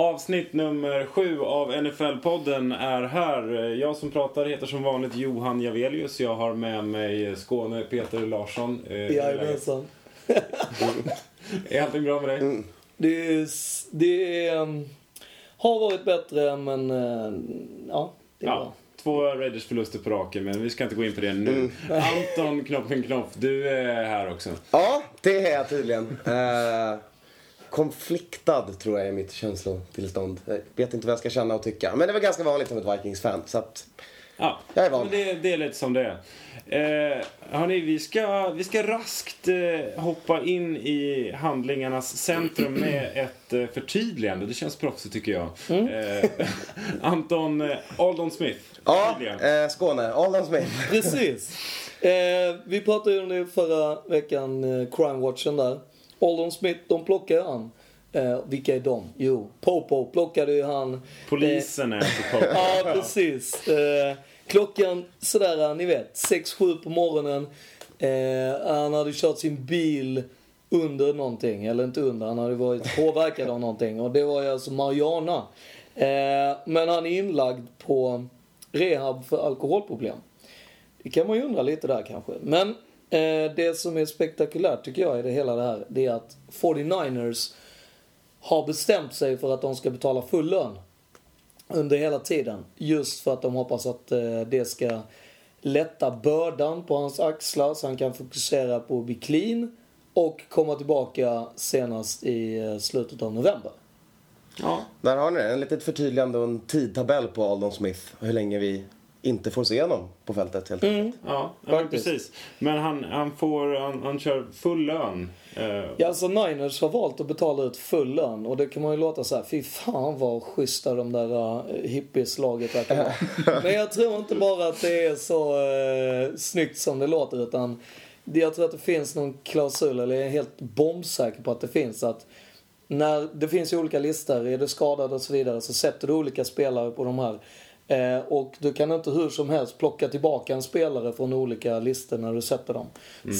Avsnitt nummer sju av NFL-podden är här. Jag som pratar heter som vanligt Johan Javelius. Jag har med mig Skåne Peter Larsson. Eh? Jajamensan. Är allting bra med dig? Det, är, det är, um, har varit bättre men uh, ja, det är Ja. bra. Två Raiders förluster på raken, men vi ska inte gå in på det nu. Anton Knoppen Knopp, du är här också. Ja, det är jag tydligen. Konfliktad tror jag är mitt känslotillstånd. Jag vet inte vad jag ska känna och tycka. Men det var ganska vanligt som ett Vikings-fan. Så att, Ja, Jag är van. men det, det är lite som det är. Eh, hörni, vi ska, vi ska raskt eh, hoppa in i handlingarnas centrum med ett eh, förtydligande. Det känns proffsigt tycker jag. Eh, Anton eh, Aldon Smith. ja, eh, Skåne. Alden Smith. Precis. Eh, vi pratade ju om det förra veckan, eh, Crime Watchen där. Aldon Smith, de plockade han. Eh, vilka är de? Jo, Popo plockade ju han. Polisen är på Pope. Ja, precis. Eh, klockan sådär, ni vet, 6-7 på morgonen. Eh, han hade kört sin bil under någonting, eller inte under, han hade varit påverkad av någonting. Och det var ju alltså Mariana. Eh, men han är inlagd på rehab för alkoholproblem. Det kan man ju undra lite där kanske. Men eh, det som är spektakulärt tycker jag i det hela det här, det är att 49ers har bestämt sig för att de ska betala full lön under hela tiden. Just för att de hoppas att eh, det ska lätta bördan på hans axlar så han kan fokusera på att bli clean och komma tillbaka senast i eh, slutet av november. Ja. Där har ni det. En litet förtydligande och en tidtabell på Aldon Smith. Hur länge vi inte får se honom på fältet helt enkelt. Ja, men precis. Men han, han får, han, han kör full lön. Eh, Ja, alltså Niners har valt att betala ut full lön och det kan man ju låta så här, fy fan vad schyssta de där uh, hippieslaget verkar vara. Men jag tror inte bara att det är så uh, snyggt som det låter utan det- jag tror att det finns någon klausul, eller jag är helt bombsäker på att det finns att när det finns ju olika listor, är du skadad och så vidare så sätter du olika spelare på de här. Eh, och du kan inte hur som helst plocka tillbaka en spelare från olika listor när du sätter dem.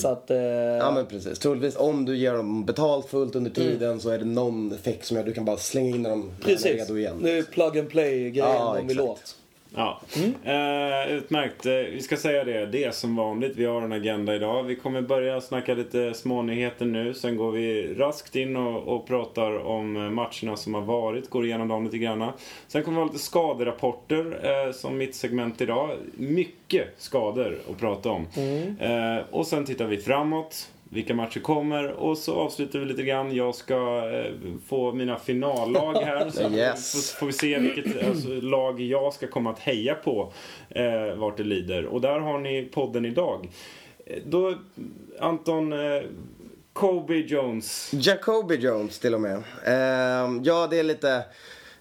Så att... Eh, Ja men precis. Troligtvis om du ger dem betalt fullt under tiden så är det någon effekt som gör att du kan bara slänga in dem när de är Precis. redo igen. Det är plug and play grejen Ja, de vill exakt. åt. Ja, eh, utmärkt. Eh, vi ska säga det, det är som vanligt. Vi har en agenda idag. Vi kommer börja snacka lite smånyheter nu. Sen går vi raskt in och, och pratar om eh, matcherna som har varit. Går igenom dem lite grann. Sen kommer vi ha lite skaderapporter eh, som mitt segment idag. Mycket skador att prata om. Eh, och sen tittar vi framåt. Vilka matcher kommer och så avslutar vi lite grann. Jag ska eh, få mina finallag här. Så Yes. får, får vi se vilket alltså, lag jag ska komma att heja på eh, vart det lider. Och där har ni podden idag. Eh, Då, Anton, eh, Kobe Jones. Jacoby Jones till och med. Ehm, ja, det är lite...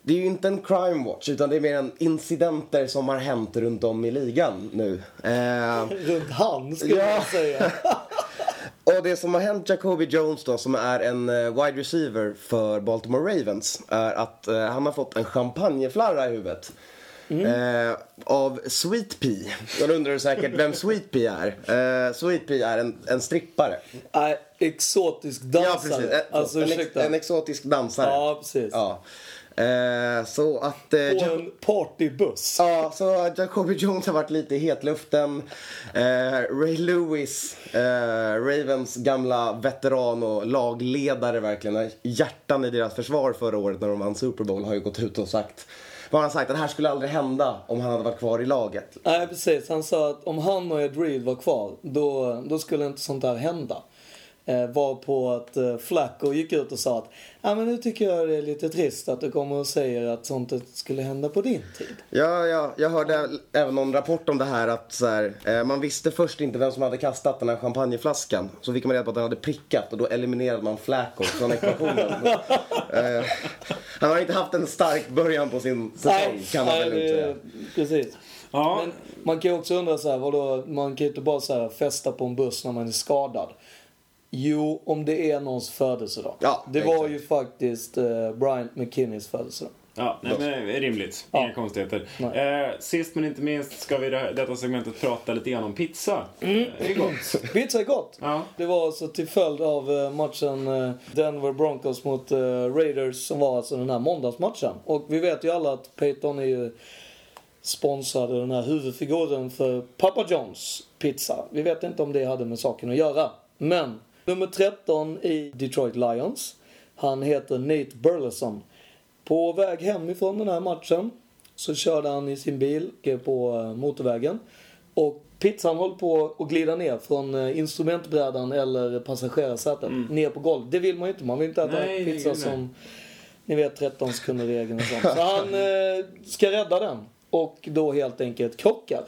Det är ju inte en crime watch utan det är mer en incidenter som har hänt runt om i ligan nu. Ehm, Runt han, skulle Ja. jag säga. och det som har hänt Jacoby Jones då, som är en eh, wide receiver för Baltimore Ravens, är att eh, han har fått en champagneflarra i huvudet. Eh, av Sweet Pea. Då undrar du säkert vem Sweet Pea är. Eh, Sweet Pea är en, en strippare. Nej, exotisk dansare. Ja, precis. En, Alltså, en, ex, en exotisk dansare. Ja, precis. Ja. Eh, så att... Eh, På en partybuss. Ja, så Jacoby Jones har varit lite i hetluften. Eh, Ray Lewis, eh, Ravens gamla veteran och lagledare verkligen. Hjärtan i deras försvar förra året när de vann Super Bowl har ju gått ut och sagt vad han sagt att det här skulle aldrig hända om han hade varit kvar i laget. Nej, precis. Han sa att om han och Ed Reed var kvar, då, då skulle inte sånt här hända. Eh, var på att eh, Flacco gick ut och sa att ja men nu tycker jag det är lite trist att du kommer och säger att sånt inte skulle hända på din tid. Ja, ja, jag hörde även någon rapport om det här att så här, eh, man visste först inte vem som hade kastat den här champagneflaskan. Så fick man reda på att den hade prickat och då eliminerade man Flacco från ekvationen. eh, han har inte haft en stark början på sin säsong kan man väl nej, inte säga. Precis. Ja, Men man kan ju också undra så här, vadå, man kan ju inte bara så här festa på en buss när man är skadad. Jo, om det är någons födelsedag. Ja, det var exakt. ju faktiskt eh, Bryant McKinneys födelsedag. Ja, nej, men rimligt. Ja. Inga konstigheter. Nej. Eh, sist men inte minst ska vi i det här- detta segmentet prata lite grann om pizza. Mm. Eh, Det är gott. Pizza är gott. Ja. Det var alltså till följd av eh, matchen eh, Denver Broncos mot Raiders som var alltså den här måndagsmatchen. Och vi vet ju alla att Peyton är ju sponsrad den här huvudfiguren för Papa John's pizza. Vi vet inte om det hade med saken att göra. Men nummer 13 i Detroit Lions, han heter Nate Burleson. På väg hem ifrån den här matchen så körde han i sin bil på eh, motorvägen. Och pizzan höll på att glida ner från eh, instrumentbrädan eller passagerarsätet ner på golvet. Det vill man ju inte. Man vill inte äta Nej, pizza nej. som, ni vet 13 sekunder-regeln och sånt. Så han eh, ska rädda den. Och då helt enkelt krockar.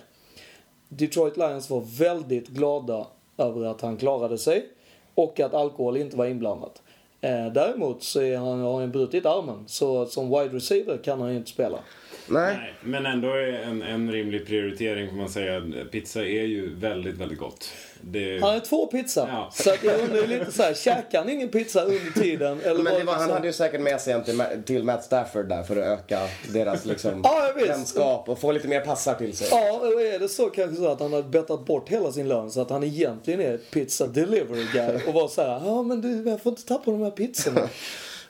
Detroit Lions var väldigt glada över att han klarade sig och att alkohol inte var inblandat. Eh, däremot så är han, har han brutit armen, så som wide receiver kan han ju inte spela. Nej. Nej, men ändå är en, en rimlig prioritering får man säga. Pizza är ju väldigt, väldigt gott. Det, Han är två pizza. Ja. Så att jag undrar lite så här, käkade han ingen pizza under tiden? Eller Men var det var, han liksom- hade ju säkert med sig en till, till Matt Stafford där för att öka deras liksom Ja, jag vet. vänskap och få lite mer passar till sig. Ja, eller är det så kanske så att han har bettat bort hela sin lön så att han egentligen är pizza delivery guy och var så här, ja men du, jag får inte tappa de här pizzorna.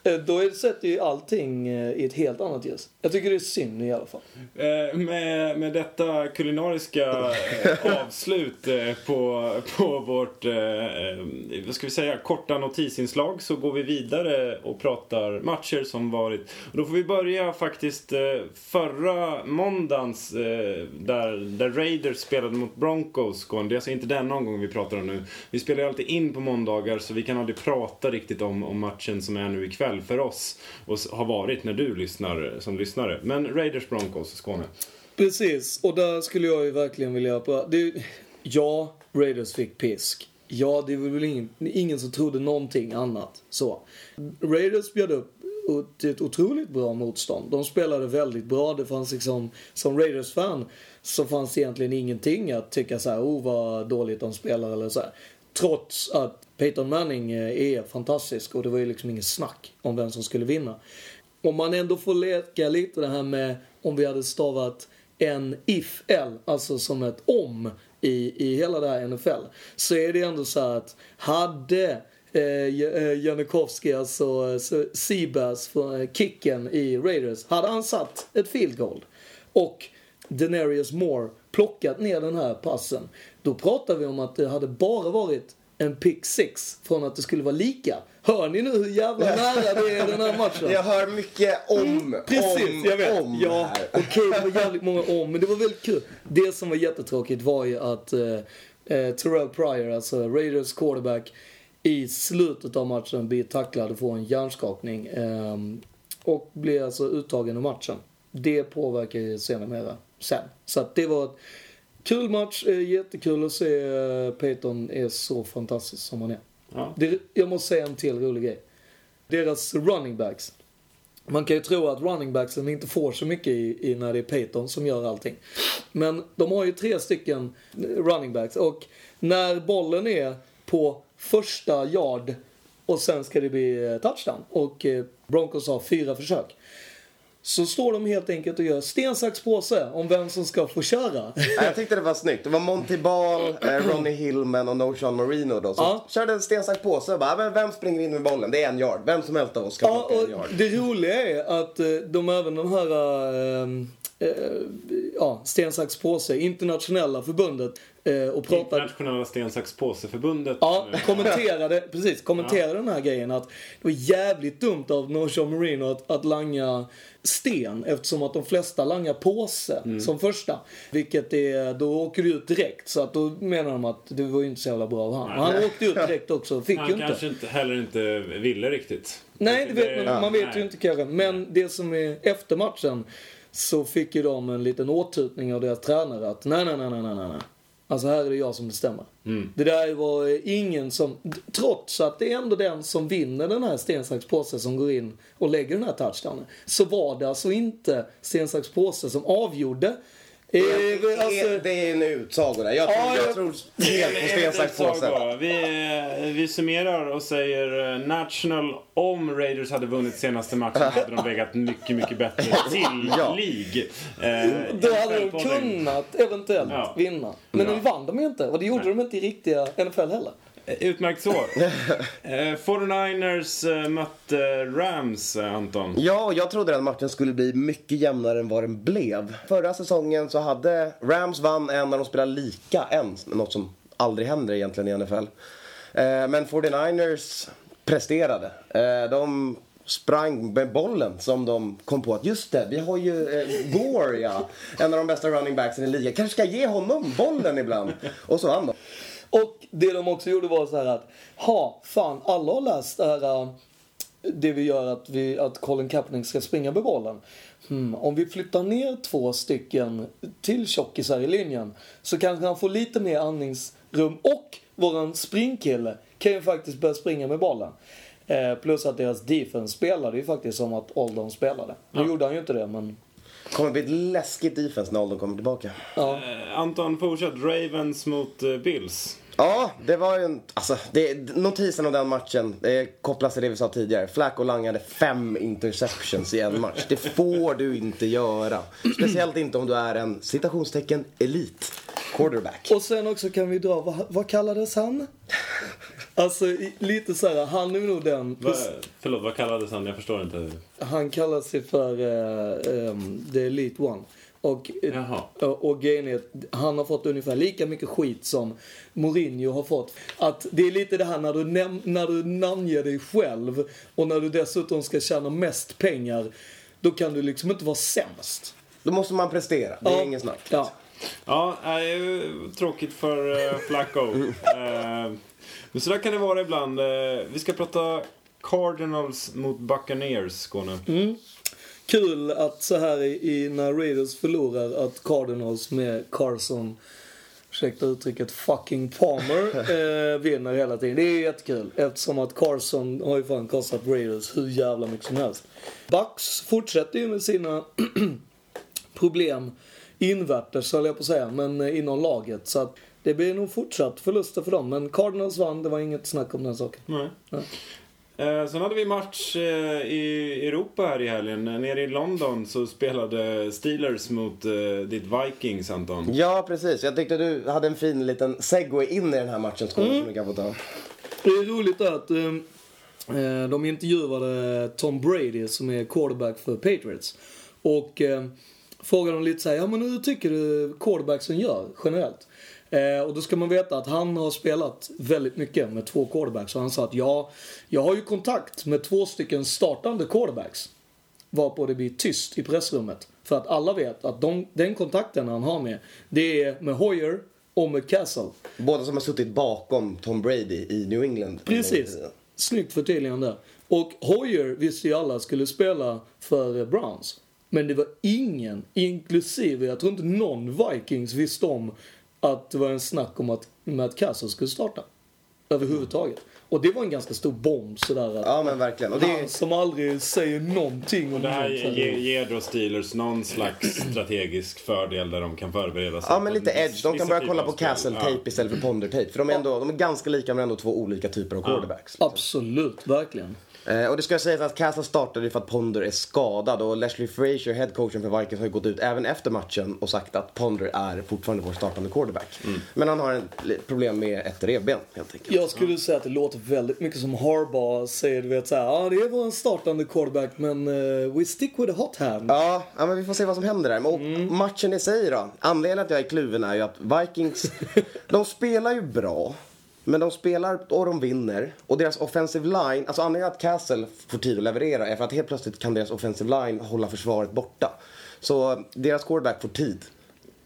Eh, Då sätter ju allting eh, i ett helt annat ljus. Jag tycker det är synd i alla fall. Eh, med, med detta kulinariska eh, avslut eh, på, på vårt, eh, vad ska vi säga, korta notisinslag så går vi vidare och pratar matcher som varit. Och då får vi börja faktiskt förra måndagens där, där Raiders spelade mot Broncos. Det är alltså inte den omgången vi pratar om nu. Vi spelar ju alltid in på måndagar så vi kan aldrig prata riktigt om, om matchen som är nu ikväll för oss och har varit när du lyssnar som lyssnare. Men Raiders Broncos, Skåne. Precis, och där skulle jag ju verkligen vilja... På, det, ja, Raiders fick pisk. Ja, det var väl ingen, ingen som trodde någonting annat. Så. Raiders bjöd upp till ett otroligt bra motstånd. De spelade väldigt bra. Det fanns liksom, som Raiders-fan så fanns det egentligen ingenting att tycka så här, oh vad dåligt de spelar eller så här. Trots att Peyton Manning eh, är fantastisk och det var ju liksom ingen snack om vem som skulle vinna. Om man ändå får leka lite det här med om vi hade stavat en if-l, alltså som ett om i, i hela det här NFL. Så är det ändå så här att hade eh, Janikowski, eh, alltså eh, Seabass, eh, kicken i Raiders, hade han satt ett field goal och Denarius Moore plockat ner den här passen, då pratar vi om att det hade bara varit en pick six från att det skulle vara lika. Hör ni nu hur jävla nära det är den här matchen? Jag hör mycket om, Mm, Precis, om, jag vet. om ja, okej, det var jävligt många om, men det var väldigt kul. Det som var jättetråkigt var ju att eh, eh, Terrell Pryor, alltså Raiders quarterback, i slutet av matchen blir tacklad och får en hjärnskakning. Eh, och blir alltså uttagen ur matchen. Det påverkar ju senare sen. Så att det var ett kul match, eh, jättekul att se eh, Peyton är så fantastisk som han är. Ja. Det, jag måste säga en till rolig grej. Deras running backs. Man kan ju tro att running backsen inte får så mycket i, i när det är Peyton som gör allting. Men de har ju tre stycken running backs och när bollen är på första yard och sen ska det bli eh, touchdown och eh, Broncos har fyra försök. Så står de helt enkelt och gör sten, sax, påse om vem som ska få köra. Jag tyckte det var snyggt. Det var Monty Ball, eh, Ronnie Hillman och Noshan Marino då. Så Ja. körde en sten, sax, påse. Bara, men vem springer in med bollen? Det är en yard. Vem som helst av oss ska Ja, plocka en och yard. det roliga är att eh, de även de här eh, ja, sten, sax, påse, internationella förbundet eh, och pratade Internationella sten, sax, påse-förbundet. Ja, kommenterade, precis, kommenterade den här grejen att det var jävligt dumt av Noshan Marino att, att langa sten eftersom att de flesta langar påse Mm. som första. Vilket är, då åker du ut direkt så att då menar de att det var ju inte så jävla bra av han. Och han åkte ut direkt också, fick ju Han inte. kanske inte, heller inte ville riktigt. Nej, det vet man, man vet nej. ju inte kanske. Men det som är efter matchen så fick ju de en liten åtutning av deras tränare att nej, nej, nej, nej, nej, nej. Alltså här är det jag som bestämmer. Mm. Det där var ingen som, trots att det är ändå den som vinner den här sten, sax, påse som går in och lägger den här touchdownen. Så var det alltså inte sten, sax, påse som avgjorde Eh, Det alltså, är, det är en utsago där. Jag tror, Ja, jag tror helt på sten, sax, påse. Vi, eh, vi summerar och säger eh, National om Raiders hade vunnit senaste matchen hade de legat mycket, mycket bättre till Ja. League. Eh, då hade de kunnat eventuellt Ja. vinna. Men Ja. nu vann de ju inte. Och det gjorde de inte i riktiga NFL heller. Utmärkt svar. eh, 49ers eh, mötte Rams, eh, Anton. Ja, jag trodde den matchen skulle bli mycket jämnare än vad den blev. Förra säsongen så hade Rams vann en när de spelade lika en. Något som aldrig händer egentligen i NFL. Men 49ers presterade. De sprang med bollen som de kom på att just det, vi har ju eh, Gore ja, en av de bästa running backsen i ligan. Kanske ska ge honom bollen ibland. Och så vann de. Och det de också gjorde var så här att, ha, fan, alla har läst det här, äh, det vi gör att, vi, att Colin Kaepernick ska springa med bollen. Hmm, om vi flyttar ner två stycken till tjockisar i linjen så kanske han får lite mer andningsrum och våran springkille kan ju faktiskt börja springa med bollen. Eh, plus att deras defense spelade ju faktiskt som att Oldon spelade. Nu gjorde han ju inte det men, kommer bli ett läskigt defense när Oldon kommer tillbaka. ja. Eh, Anton, fortsätt. Ravens mot eh, Bills. Ja, det var ju en... Alltså, det, notisen av den matchen det kopplas till det vi sa tidigare. Flacco langade fem interceptions i en match. Det får du inte göra. Speciellt inte om du är en citationstecken elit quarterback. Och sen också kan vi dra, vad, vad kallades han? Alltså lite så här, han är nog den, Va, förlåt, vad kallades han? Jag förstår inte. han kallar sig för uh, um, The Elite One. Och, eh, Jaha. och, och grejen är att han har fått ungefär lika mycket skit som Mourinho har fått. Att det är lite det här när du, näm- när du namnger dig själv och när du dessutom ska tjäna mest pengar. Då kan du liksom inte vara sämst. Då måste man prestera. Det är Ja. ingen snack. Ja. Ja, det är ju tråkigt för uh, Flacco. Men så där kan det vara ibland. Eh, vi ska prata Cardinals mot Buccaneers, Skåne. Kul att så här i, i när Raiders förlorar att Cardinals med Carson, ursäkta uttrycket, fucking Palmer eh, vinner hela tiden. Det är jättekul eftersom att Carson har ju fan kostat Raiders hur jävla mycket som helst. Bucks fortsätter ju med sina problem invärtes höll jag på att säga, men eh, inom laget. Så att det blir nog fortsatt förluster för dem. Men Cardinals vann, det var inget snack om den saken. Nej. Nej. Eh, sen hade vi match eh, i Europa här i helgen. Nere i London så spelade Steelers mot eh, ditt Vikings, Anton. Ja, precis. Jag tyckte du hade en fin liten segway in i den här matchen, Skåne, som du kan få ta. Det är roligt att eh, de intervjuade Tom Brady som är quarterback för Patriots. Och frågade dem lite såhär, ja men hur tycker du quarterbacksen gör generellt? Eh, och då ska man veta att han har spelat väldigt mycket med två quarterbacks. Och han sa att ja, jag har ju kontakt med två stycken startande quarterbacks. Varpå det blir tyst i pressrummet. För att alla vet att de, den kontakten han har med, det är med Hoyer och med Castle. Båda som har suttit bakom Tom Brady i New England. Precis. Snyggt förtydligande. Och Hoyer visste ju alla skulle spela för Browns. Men det var ingen, inklusive, jag tror inte någon Vikings visste om att det var en snack om att Matt Castle skulle starta. Överhuvudtaget. Och det var en ganska stor bomb sådär att Ja, men verkligen. Och det han som aldrig säger någonting om Det här ger, ger då Steelers någon slags strategisk fördel där de kan förbereda sig. Ja, men lite edge. De kan börja kolla på spel. Castle-tape istället för Ponder-tape. För de är, ändå, de är ganska lika men ändå två olika typer av quarterbacks. Absolut, verkligen. Eh, och det ska sägas att Castle startade för att Ponder är skadad och Leslie Frazier, headcoachen för Vikings, har ju gått ut även efter matchen och sagt att Ponder är fortfarande vår startande quarterback. Men han har li- problem med ett revben helt enkelt. Jag skulle säga att det låter väldigt mycket som Harbaugh säger, du vet såhär, ja ah, det var en startande quarterback men uh, we stick with a hot hand. Ja, ja, men vi får se vad som händer där. Och matchen i sig då? Anledningen att jag är kluven är ju att Vikings, de spelar ju bra. Men de spelar och de vinner. Och deras offensive line, alltså anledningen att Castle får tid att leverera är för att helt plötsligt kan deras offensive line hålla försvaret borta. Så deras quarterback får tid.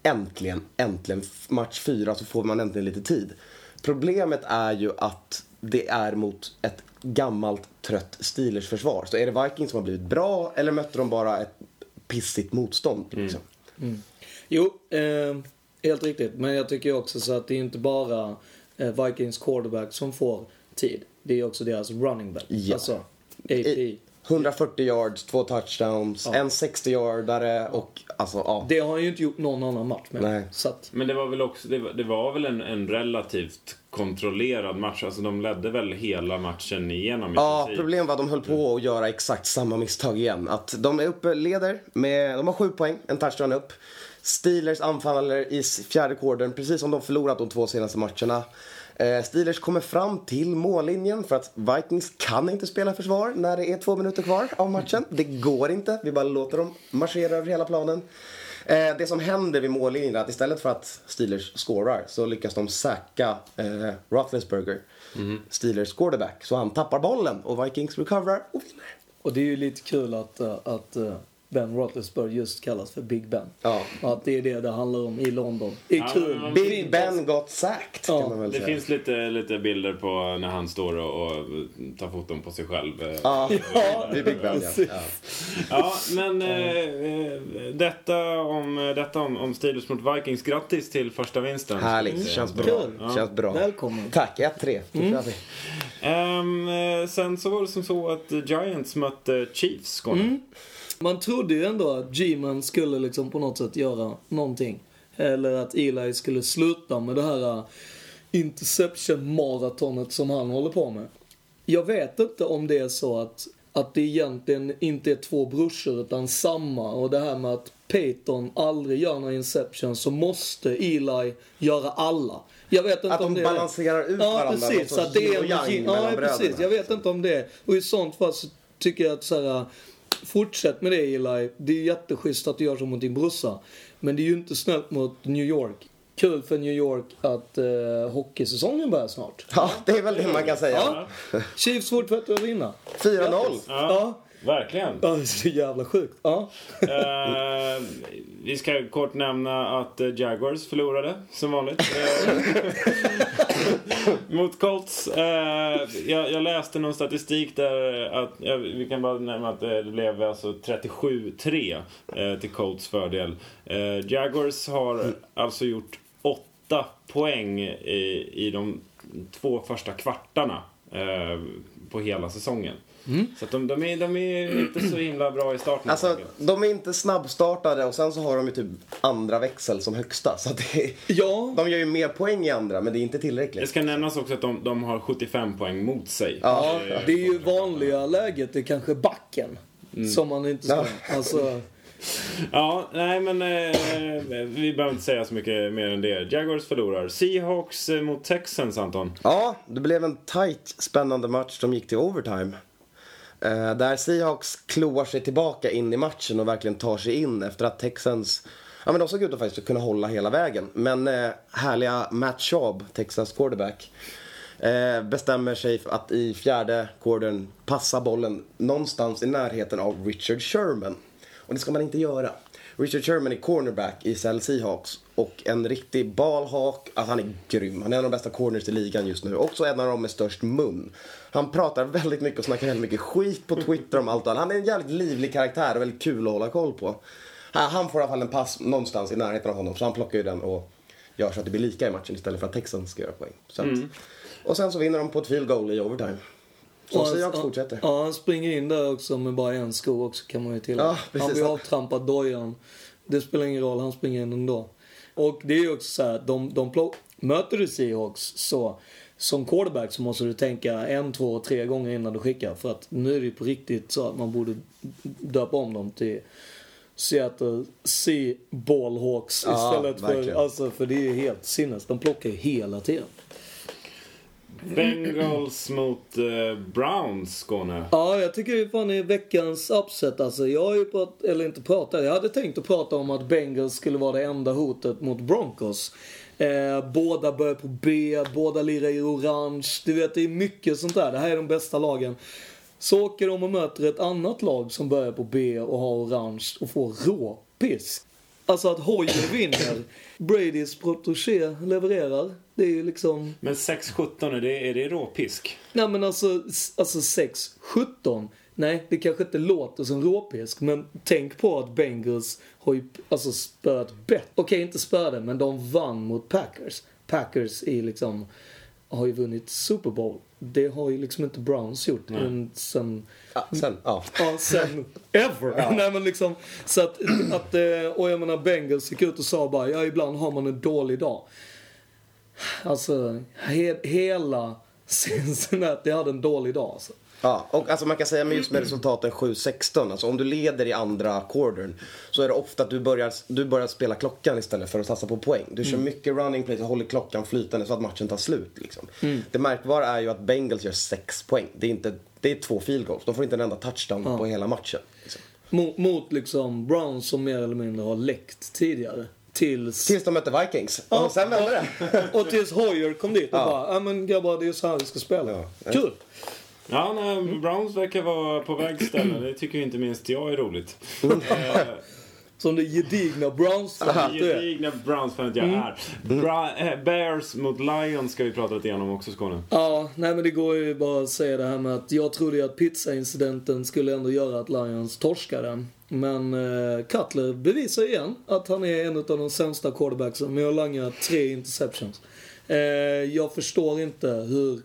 Äntligen, äntligen. Match fyra så får man äntligen lite tid. Problemet är ju att det är mot ett gammalt trött Steelers försvar. Så är det Vikings som har blivit bra eller mötte de bara ett pissigt motstånd? Liksom? Jo, eh, helt riktigt. Men jag tycker också så att det är inte bara Vikings quarterback som får tid. Det är också deras running back. Ja. Alltså, AP. I- 140 yards, två touchdowns, en 60-yardare och alltså ja. Det har han ju inte gjort någon annan match med. Nej. Så att, Men det var väl också, det var, det var väl en, en relativt kontrollerad match. Alltså de ledde väl hela matchen igenom i Ja, princip. problemet var att de höll på att göra exakt samma misstag igen. Att de är uppe, leder med, de har sju poäng, en touchdown upp. Steelers anfaller i fjärde quartern, precis som de förlorat de två senaste matcherna. Eh, Steelers kommer fram till mållinjen för att Vikings kan inte spela försvar när det är två minuter kvar av matchen. Det går inte, vi bara låter dem marschera över hela planen. Eh, det som händer vid mållinjen är att istället för att Steelers scorar så lyckas de sacka eh, Roethlisberger, Steelers quarterback. Så han tappar bollen och Vikings recoverar och vinner. och det är ju lite kul att, eh, att Ben Roethlisberger just kallas för Big Ben. Ja. Och att det är det det handlar om i London. Det är Ja, kul. men- Big. Ben got sacked Ja, kan man väl Det säga. finns lite, lite bilder på när han står och, och tar foton på sig själv. eh. Ja, Ja, det är Big Ben ja. ja. Ja, men eh, eh, detta, om, detta om, om Steelers mot Vikings. Grattis till första vinsten. Härligt, känns bra. Kul. Känns bra. Välkommen. Tack, 1-3. Då kör vi. Ehm, eh, sen så var det som så att Giants mötte Chiefs, Skåne. Man trodde ju ändå att G-Man skulle liksom på något sätt göra någonting. Eller att Eli skulle sluta med det här uh, interception-maratonet som han håller på med. Jag vet inte om det är så att, att det egentligen inte är två brorsor utan samma. Och det här med att Peyton aldrig gör några inception så måste Eli göra alla. Jag vet inte Att om de det balanserar ut ja, varandra, Precis, så att det är en ja, precis. Jag vet inte om det. Och i sånt fall så tycker jag att så här, fortsätt med det Eli. Det är jätteschysst att du gör så mot din brorsa. Men det är ju inte snällt mot New York. Kul för New York att eh, hockeysäsongen börjar snart. Ja, det är väl det man kan säga. Ja. Chiefs fortsätter att vinna. 4-0. Ja. Verkligen. Ja, det är så jävla sjukt. Ja. Eh, vi ska kort nämna att eh, Jaguars förlorade, som vanligt. Eh, mot Colts. Eh, jag, jag läste någon statistik där att, ja, vi kan bara nämna att det blev alltså 37-3 eh, till Colts fördel. Eh, Jaguars har alltså gjort åtta poäng i, i de två första kvartarna eh, på hela säsongen. Så att de, de, är, de är inte så himla bra i starten. Alltså, de är inte snabbstartade och sen så har de ju typ andra växel som högsta. Så att det är, Ja. de gör ju mer poäng i andra, men det är inte Det tillräckligt. ska nämnas också att de, de har 75 poäng mot sig. Ja. Ja, det är ju vanliga läget, det är kanske backen. Som man inte ska... Ja. Alltså, Ja, nej men eh, vi behöver inte säga så mycket mer än det. Jaguars förlorar. Seahawks eh, mot Texans, Anton. Ja, det blev en tight, spännande match som gick till overtime. Eh, där Seahawks kloar sig tillbaka in i matchen och verkligen tar sig in efter att Texans Ja men de såg ut att faktiskt kunna hålla hela vägen. Men eh, härliga Matt Schaub, Texas quarterback, eh, bestämmer sig för att i fjärde quartern passa bollen någonstans i närheten av Richard Sherman. Och det ska man inte göra. Richard Sherman är cornerback i Seattle Seahawks och en riktig balhak. Alltså han är grym. Han är en av de bästa corners i ligan just nu. Också en av dem med störst mun. Han pratar väldigt mycket och snackar väldigt mycket skit på Twitter om allt och allt. Han är en jävligt livlig karaktär och väldigt kul att hålla koll på. Han får i alla fall en pass någonstans i närheten av honom så han plockar ju den och gör så att det blir lika i matchen istället för att Texans ska göra poäng. Att, Och sen så vinner de på ett field goal i overtime. Så Seahawks fortsätter. Ja, han springer in där också med bara en sko också kan man ju tillägga. Ja, precis. han blir avtrampad dojan. Det spelar ingen roll, han springer in ändå. Och det är ju också så här, de, de möter du Seahawks så som quarterback så måste du tänka en, två, tre gånger innan du skickar. För att nu är det på riktigt så att man borde döpa om dem till Seattle Sea Ballhawks Ja, istället för, verkligen. alltså för det är ju helt sinnes. De plockar ju hela tiden. Bengals mot eh, Browns, Skåne. Ja, jag tycker det fan är veckans upset alltså. Jag har ju pratat, eller inte pratat, jag hade tänkt att prata om att Bengals skulle vara det enda hotet mot Broncos. Eh, båda börjar på B, båda lirar i orange. Du vet, det är mycket sånt där. Det här är de bästa lagen. Så åker de och möter ett annat lag som börjar på B och har orange och får råpisk. Alltså att Hoyer vinner, Bradys protégé levererar. Det är ju liksom... Men 6-17, är det, är det råpisk? Nej men alltså, alltså 6, 17. Nej, det kanske inte låter som råpisk, men tänk på att Bengals har ju alltså spöat bett. Okej, inte spöade, men de vann mot Packers. Packers är liksom, har ju vunnit Super Bowl. det har ju liksom inte Browns gjort mm. sen Ja, sen, ja. Ja, sen ever. Nej, men liksom, så att, att, eh, och jag menar Bengals gick ut och sa bara, ja ibland har man en dålig dag. Alltså, he, hela Cincinnati hade en dålig dag alltså. Ja, och alltså man kan säga med just med resultaten 7-16, alltså om du leder i andra quartern så är det ofta att du börjar, du börjar spela klockan istället för att satsa på poäng. Du kör mm. mycket running plays och håller klockan flytande så att matchen tar slut. Liksom. Mm. Det märkbara är ju att Bengals gör 6 poäng. Det är, inte, det är två field goals. De får inte en enda touchdown ja. på hela matchen. Liksom. Mot, mot liksom Browns som mer eller mindre har läckt tidigare. Tills... Tills de mötte Vikings. Ja, och sen vände det. och tills Hoyer kom dit och ja. bara, ja men grabbar det är så här vi ska spela. Ja. Kul! Ja, nej, Browns verkar vara på väg ställe. Det tycker inte minst jag är roligt. Eh, Som det gedigna Browns-fanet du är. Gedigna Browns-fanet jag mm. är. Bra eh, Bears mot Lions ska vi prata lite grann om också, Skåne. Ja, nej men det går ju bara att säga det här med att jag trodde att pizza-incidenten skulle ändå göra att Lions torskade. Men eh, Cutler bevisar igen att han är en av de sämsta quarterbacksen med att langa tre interceptions. Eh, jag förstår inte hur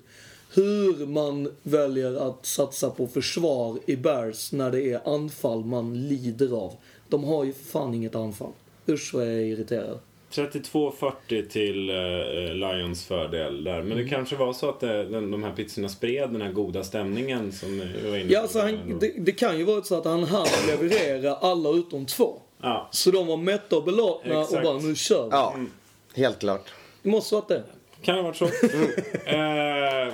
hur man väljer att satsa på försvar i Bears när det är anfall man lider av. De har ju fan inget anfall. Usch vad jag är irriterad. 32-40 till uh, Lions fördel där. Men mm. det kanske var så att det, den, de här pizzorna spred den här goda stämningen som vi var inne på. Ja, alltså han, det, det, kan ju vara så att han hann leverera alla utom två. Ja. Så de var mätta och belåtna och bara nu kör vi. Ja, helt klart. Det måste varit det. Kan ha varit så. Mm.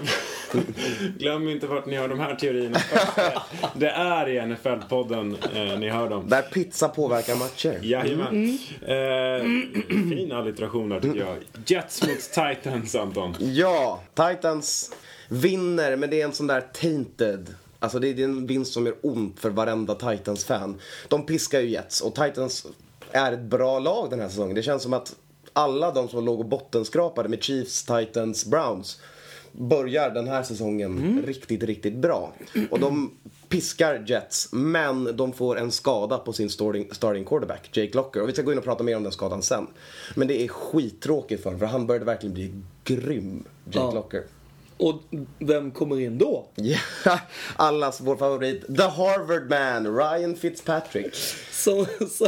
glöm inte vart ni hör de här teorierna Det är i NFL-podden eh, ni hör dem. Där pizza påverkar matcher. Jajamän. Mm. Eh, fin allitteration där tycker jag. Jets mot Titans, Anton. Ja, Titans vinner, men det är en sån där tainted Alltså det är en vinst som gör ont för varenda Titans-fan. De piskar ju Jets och Titans är ett bra lag den här säsongen. Det känns som att alla de som låg och bottenskrapade med Chiefs, Titans, Browns börjar den här säsongen mm. riktigt, riktigt bra. Och de piskar Jets, men de får en skada på sin starting, starting quarterback, Jake Locker. Och vi ska gå in och prata mer om den skadan sen. Men det är skittråkigt för honom, för han började verkligen bli grym, Jake ja. Locker. Och vem kommer in då? Allas vår favorit. The Harvard Man, Ryan Fitzpatrick. Så, så,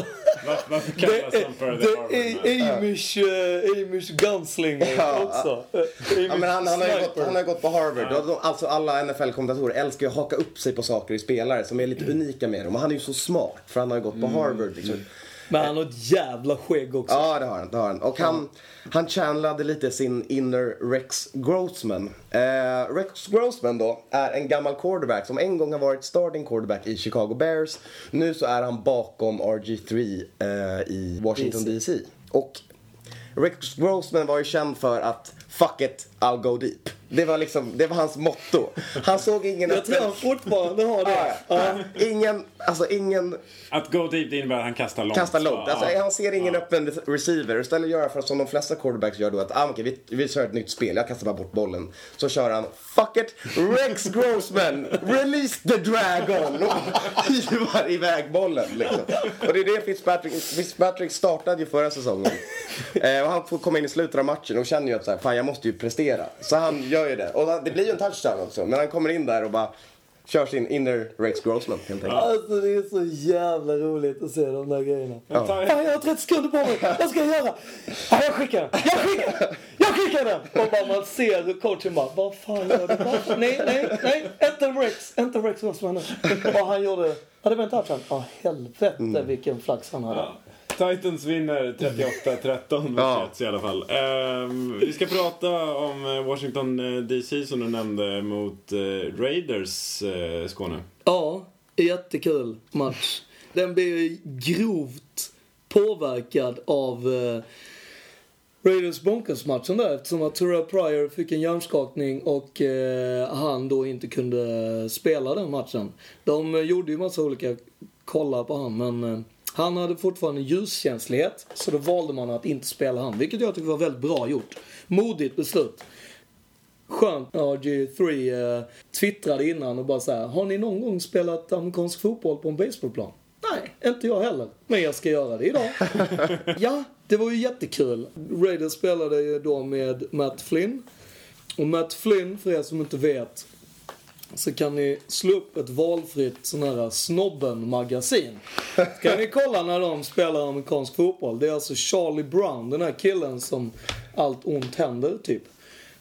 varför kallas han för The Harvard Man? Amish, uh, Amish Gunslinger ja, också. Uh, ja, men han, han, har ju gått, han har gått på Harvard. Ja. Alltså alla NFL-kommentatorer älskar ju att haka upp sig på saker i spelare som är lite unika med dem. Och han är ju så smart, för han har ju gått på mm. Harvard. Liksom. Men han har ett jävla skägg också. Ja, det har han. Det har han. Och han, han channelade lite sin inner Rex Grossman. Eh, Rex Grossman då är en gammal quarterback som en gång har varit starting quarterback i Chicago Bears. Nu så är han bakom RG3 eh, i Washington DC. Och Rex Grossman var ju känd för att fuck it, I'll go deep. Det var liksom, det var hans motto. Han såg ingen Jag tror han fortfarande har det. Ah, ja. Ingen, alltså ingen... Att go deep det innebär att han kastar långt. Kastar långt. Alltså, Han ser ingen öppen receiver. Istället gör för som de flesta quarterbacks gör då att, ah, okay, vi, vi kör ett nytt spel, jag kastar bara bort bollen. Så kör han, fuck it, Rex Grossman, release the dragon. Och hivar iväg bollen liksom. Och det är det Fitzpatrick, Fitzpatrick startade ju förra säsongen. Eh, och han får komma in i slutet av matchen och känner ju att så här, fan jag måste ju prestera. Så han gör ju det. Och det blir ju en touchdown också. Men han kommer in där och bara kör sin inner Rex Grossman helt enkelt. Alltså det är så jävla roligt att se de där grejerna. Ja. Fan, jag har 30 sekunder på mig. Vad ska jag göra? Ja, jag skickar den. Jag skickar Jag skickar den. Och bara man ser coachen bara, vad fan gör du? Nej, nej, nej. Inte Rex. Inte Rex Grossman nu. Och han gjorde, ja det var en touchdown. Ja, helvete mm. vilken flax han hade. Titans vinner 38-13 mot ja. Jets i alla fall. Um, vi ska prata om eh, Washington eh, DC som du nämnde mot uh, Raiders uh, Skåne. Ja, jättekul match. Den blir grovt påverkad av uh, Raiders Broncos-matchen där eftersom att Terrell Pryor fick en hjärnskakning och eh, han då inte kunde spela den matchen. De gjorde ju massa olika kollar på han men eh, han hade fortfarande ljuskänslighet, så då valde man att inte spela han, vilket jag tycker var väldigt bra gjort. Modigt beslut. Skönt RG3 eh, twittrade innan och bara så här, har ni någon gång spelat amerikansk fotboll på en baseballplan? Nej, inte jag heller. Men jag ska göra det idag. ja, det var ju jättekul. Raiders spelade ju då med Matt Flynn. Och Matt Flynn, för er som inte vet, så kan ni slå upp ett valfritt sån här Snobben-magasin. Så kan ni kolla när de spelar amerikansk fotboll. Det är alltså Charlie Brown, den här killen som allt ont händer, typ.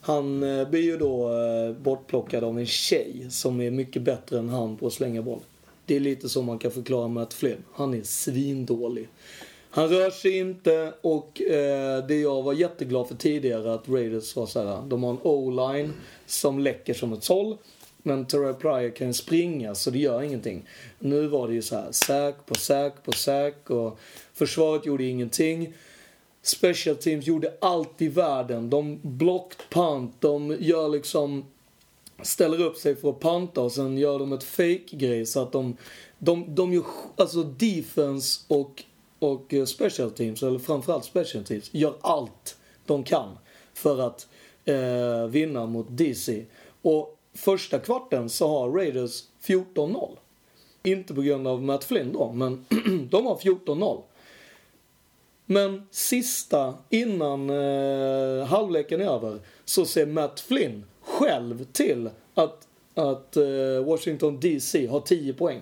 Han eh, blir ju då eh, bortplockad av en tjej som är mycket bättre än han på att slänga boll. Det är lite så man kan förklara Matt Flynn. Han är svindålig. Han rör sig inte och eh, det jag var jätteglad för tidigare att Raiders var så här, de har en O-line som läcker som ett såll. Men Terrell Pryor kan ju springa så det gör ingenting. Nu var det ju så här, säk på säk på säk och försvaret gjorde ingenting. Special teams gjorde allt i världen. De blocked punt, de gör liksom ställer upp sig för att panta och sen gör de ett fake-grej så att de, de, de gör, alltså defense och, och eh, special teams, eller framförallt special teams, gör allt de kan för att eh, vinna mot DC. Och första kvarten så har Raiders 14-0. Inte på grund av Matt Flynn då, men de har 14-0. Men sista, innan eh, halvleken är över, så ser Matt Flynn själv till att, att eh, Washington DC har 10 poäng.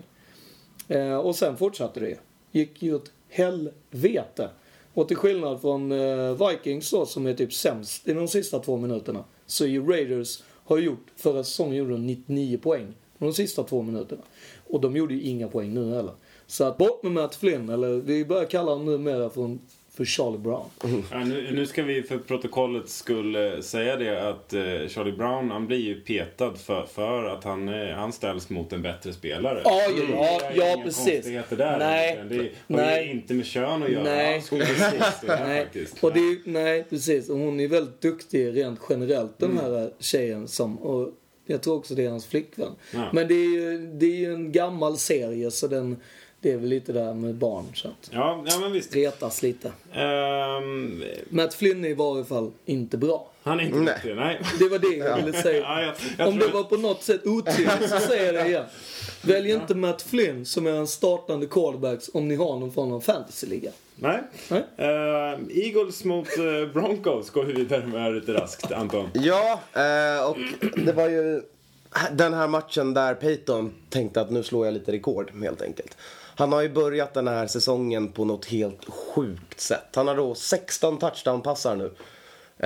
Eh, och sen fortsatte det. Gick ju åt helvete. Och till skillnad från eh, Vikings då, som är typ sämst i de sista två minuterna, så är ju Raiders har gjort, förra säsongen gjorde de 99 poäng de sista två minuterna. Och de gjorde ju inga poäng nu heller. Så att bort med Matt Flynn, eller vi börjar kalla honom numera för, för Charlie Brown. Ja, nu, nu ska vi för protokollets skull eh, säga det att eh, Charlie Brown han blir ju petad för, för att han, eh, han ställs mot en bättre spelare. Ja, ja, Det ja, ja inga precis. där Nej. Det har nej. ju inte med kön att göra. Nej. Precis, det Nej, faktiskt. och det är, nej, precis. Och hon är väldigt duktig rent generellt, den här tjejen. Som, och jag tror också det är hans flickvän. Ja. Men det är ju det är en gammal serie, så den, det är väl lite där med barn. Så att Ja, ja, men visst. retas lite. Ehm, Matt Flynn är i varje fall inte bra. han är inte Nej. riktig, nej. Det var det jag ville säga. Ja, jag, jag Om det var på något sätt otydligt så säger jag det igen. Välj inte Matt Flynn som är en startande quarterbacks om ni har någon från någon fantasyliga. Nej. Nej. Ehm, Eagles mot eh, Broncos går vi vidare med lite raskt, Anton. Ja, eh, och det var ju den här matchen där Peyton tänkte att nu slår jag lite rekord helt enkelt. Han har ju börjat den här säsongen på något helt sjukt sätt. Han har då 16 touchdown-passar nu.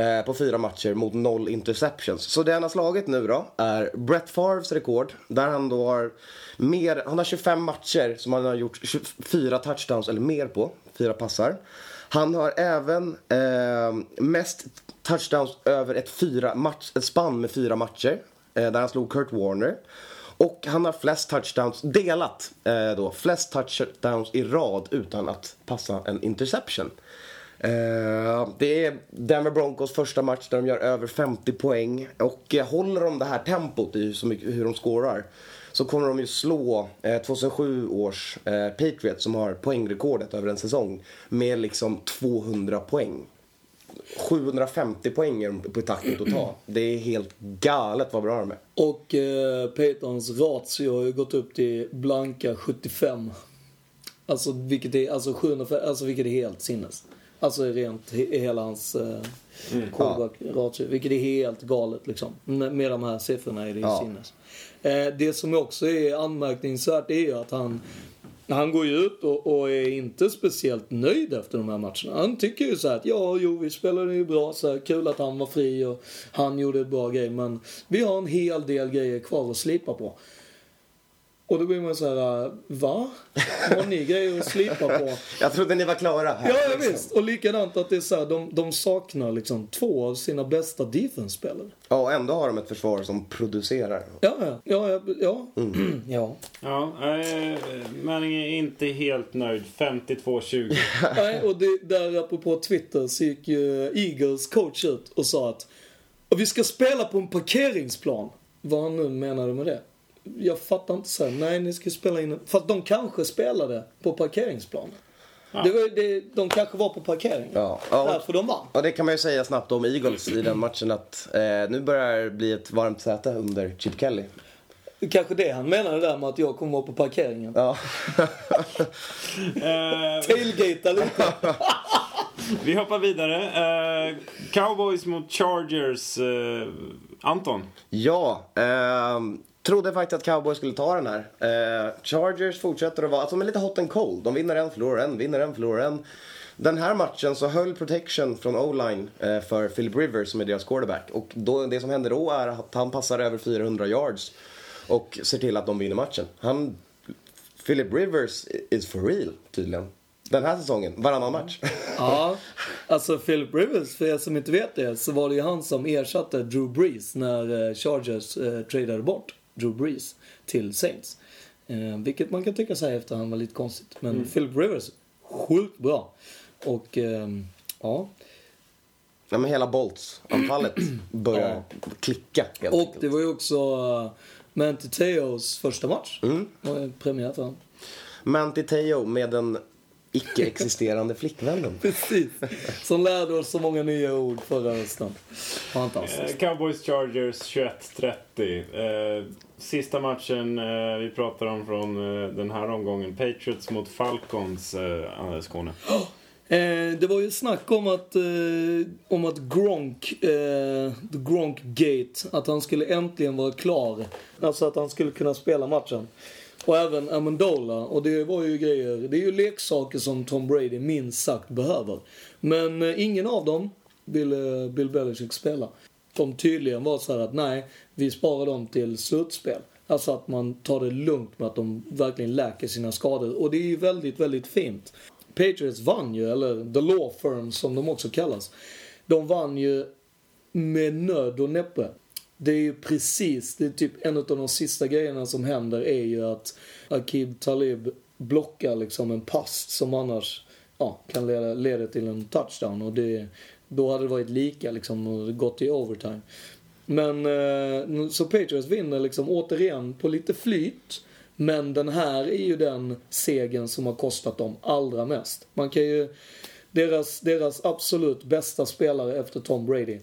eh, På fyra matcher mot noll interceptions. Så det han har slagit nu då är Brett Favres rekord. Där han då har mer, han har 25 matcher som han har gjort 24 touchdowns eller mer på. Fyra passar. Han har även eh, mest touchdowns över ett, fyra match, ett spann med fyra matcher. Eh, där han slog Kurt Warner. Och han har flest touchdowns, delat eh, då, flest touchdowns i rad utan att passa en interception. Eh, det är Denver Broncos första match där de gör över 50 poäng. Och eh, håller de det här tempot i mycket, hur de scorar så kommer de ju slå eh, 2007 års eh, Patriots som har poängrekordet över en säsong med liksom 200 poäng. 750 poäng på takten att ta. Det är helt galet vad bra de är. Och eh, Petons ratio har ju gått upp till blanka 75. Alltså vilket är, alltså 705, alltså vilket är helt sinnes. Alltså rent he, hela hans eh, quarterback ratio. Vilket är helt galet liksom. Med med de här siffrorna är det ju Ja. sinnes. Eh, det som också är anmärkningsvärt är ju att han han går ju ut och, och är inte speciellt nöjd efter de här matcherna. Han tycker ju så här att ja, jo, vi spelade ju bra. Så här, kul att han var fri och han gjorde ett bra grej. Men vi har en hel del grejer kvar att slipa på. Och då blir man så här, va? Har ni grejer att slipa på? Jag trodde ni var klara här. Ja, ja liksom. visst. Och likadant att det är så här, de, de saknar liksom två av sina bästa defense-spelare. Ja, och ändå har de ett försvar som producerar. Ja, ja, ja, ja. ja. ja. Ja, eh, Manning är inte helt nöjd. 52-20. Nej, och det, där apropå Twitter så gick ju Eagles coach ut och sa att "Och vi ska spela på en parkeringsplan. Vad han nu menade med det. Jag fattar inte så här. Nej, ni ska spela in För att de kanske spelade på parkeringsplan. Det var, det, de kanske var på parkeringen. Ja. Ja, och- Därför de vann. Och det kan man ju säga snabbt om Eagles i den matchen att eh, nu börjar det bli ett varmt säte under Chip Kelly. Kanske det han menade där med att jag kommer vara på parkeringen. Ja. eh, Tailgata lite. Vi hoppar vidare. Eh, Cowboys mot Chargers. Eh, Anton? Ja, eh, trodde faktiskt att Cowboys skulle ta den här. Eh, Chargers fortsätter att vara, alltså de är lite hot and cold. De vinner en, förlorar en, vinner en, förlorar en. Den här matchen så höll protection från O-line eh, för Philip Rivers som är deras quarterback. Och då, det som händer då är att han passar över 400 yards och ser till att de vinner matchen. Han, Philip Rivers is for real tydligen. Den här säsongen, varannan match. Ja, alltså Philip Rivers, för er som inte vet det, så var det ju han som ersatte Drew Brees när eh, Chargers eh, tradade bort Drew Brees till Saints. Eh, vilket man kan tycka sig efterhand var lite konstigt. Men Philip Rivers, sjukt bra. Och, ehm, ja. Ja, men hela Bolts-anfallet börjar klicka helt Och enkelt. det var ju också uh, Manti Teos första match. Mm. En premiär för honom. Manti Teo med den icke-existerande flickvännen. Precis. Som lärde oss så många nya ord förra hösten. Fantastiskt. Eh, Cowboys Chargers 21-30. Eh, sista matchen eh, vi pratar om från eh, den här omgången. Patriots mot Falcons, eh, Skåne. Eh, det var ju snack om att, eh, om att Gronk, eh, the Gronk Gate, att han skulle äntligen vara klar. Alltså att han skulle kunna spela matchen. Och även Amendola. Och det var ju grejer, det är ju leksaker som Tom Brady minst sagt behöver. Men eh, ingen av dem ville eh, Bill Belichick spela. De tydligen var så här att nej, vi sparar dem till slutspel. Alltså att man tar det lugnt med att de verkligen läker sina skador. Och det är ju väldigt, väldigt fint. Patriots vann ju, eller the law firm som de också kallas. De vann ju med nöd och näppe. Det är ju precis, det är typ en av de sista grejerna som händer är ju att Akib Talib blockar liksom en pass som annars ja, kan leda, leda till en touchdown och det, då hade det varit lika liksom och gått i overtime. Men eh, så Patriots vinner liksom återigen på lite flyt. Men den här är ju den segern som har kostat dem allra mest. Man kan ju, deras, deras absolut bästa spelare efter Tom Brady,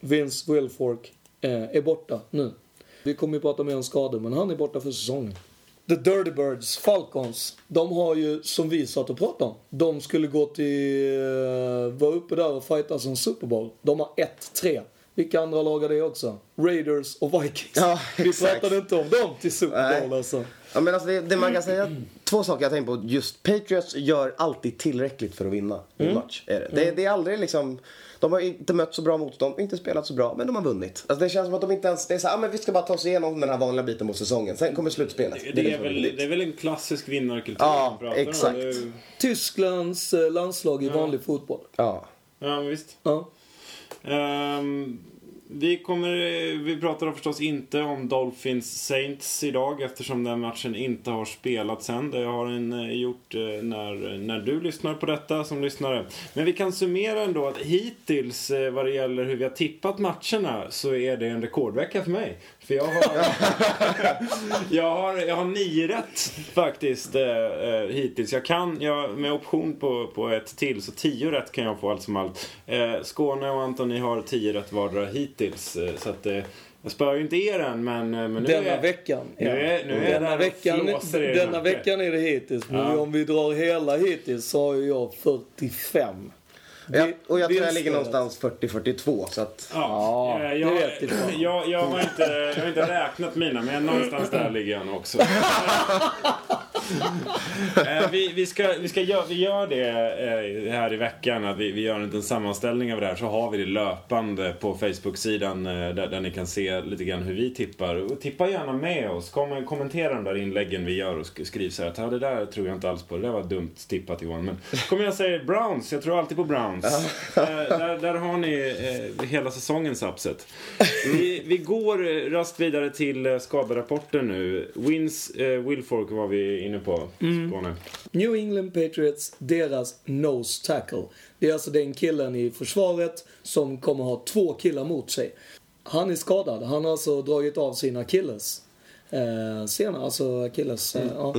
Vince Wilfork, är borta nu. Vi kommer ju prata mer om skador, men han är borta för säsongen. The Dirty Birds, Falcons, de har ju, som vi satt och pratade om, de skulle gå till, eh, vara uppe där och fightas om Super Bowl. De har 1-3. Vilka andra lag har det också? Raiders och Vikings. Ja, vi pratade inte om dem till Super Bowl Nej. alltså. Ja, men alltså det, det man kan säga, två saker jag tänker på. Just Patriots gör alltid tillräckligt för att vinna Mm. en match. Är det. Det, det är aldrig liksom, de har inte mött så bra motstånd, inte spelat så bra, men de har vunnit. Alltså det känns som att de inte ens, det är så här, ah, men vi ska bara ta oss igenom den här vanliga biten på säsongen. Sen kommer slutspelet. Det är, liksom väl, det är väl en klassisk vinnarkultur Ja, om. exakt. Det är- Tysklands eh, landslag i vanlig fotboll. Ja. Ja, men visst. Ja. Ehm, vi, kommer, eh, vi pratar då förstås inte om Dolphins Saints idag eftersom den matchen inte har spelats än. Det har den eh, gjort eh, när, när du lyssnar på detta som lyssnare. Men vi kan summera ändå att hittills vad det gäller hur vi har tippat matcherna så är det en rekordvecka för mig. För jag har, jag har, jag har nio rätt faktiskt eh, eh, hittills. Jag kan, jag, med option på, på ett till, så tio rätt kan jag få allt som allt. Eh, Skåne och Anton, ni har tio rätt vardera hittills. Eh, så att, eh, jag spör ju inte er än, men, eh, men nu Denna är, veckan. Nu är, nu är denna veckan, denna veckan är det hittills. Men Ja. om vi drar hela hittills så har jag 45. Ja, och jag tror jag ligger någonstans 40-42 så att... Ja, Ja, eh, jag, vet jag jag, jag, har inte, jag har inte räknat mina, men någonstans där ligger jag nog också. Eh, vi, vi, ska, vi, ska gör, vi gör det eh, här i veckan, att vi, vi gör en liten sammanställning av det här. Så har vi det löpande på Facebook-sidan där, där ni kan se lite grann hur vi tippar. Och tippa gärna med oss. Kom, kommentera de där inläggen vi gör och sk- skriv så här att det där tror jag inte alls på. Det där var dumt tippat Johan. Men kom igen och säg Browns. Jag tror alltid på Browns. Eh, där, där har ni eh, hela säsongens upset. Vi, vi går eh, raskt vidare till eh, skaderapporten nu. Wins eh, Wilfork var vi inne på. Skåne. New England Patriots, deras nose tackle. Det är alltså den killen i försvaret som kommer ha två killar mot sig. Han är skadad. Han har alltså dragit av sin akilles. Eh, senare, alltså akilles. Eh, ja.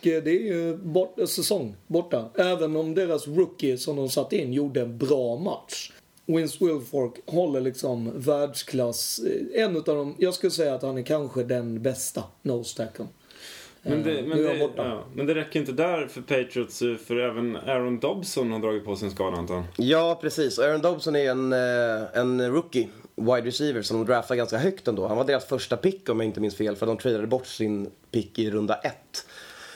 Och eh, det är ju bort, eh, säsong borta. Även om deras rookie som de satt in gjorde en bra match. Vince Wilfork håller liksom världsklass. Eh, En utav dem, jag skulle säga att han är kanske den bästa nose tacklen. Men det, men, nu är han det, borta. ja, men det räcker inte där för Patriots, för även Aaron Dobson har dragit på sig en skada antar. Ja, precis. Aaron Dobson är en, en rookie, wide receiver, som de draftade ganska högt ändå. Han var deras första pick om jag inte minns fel, för de tradade bort sin pick i runda ett.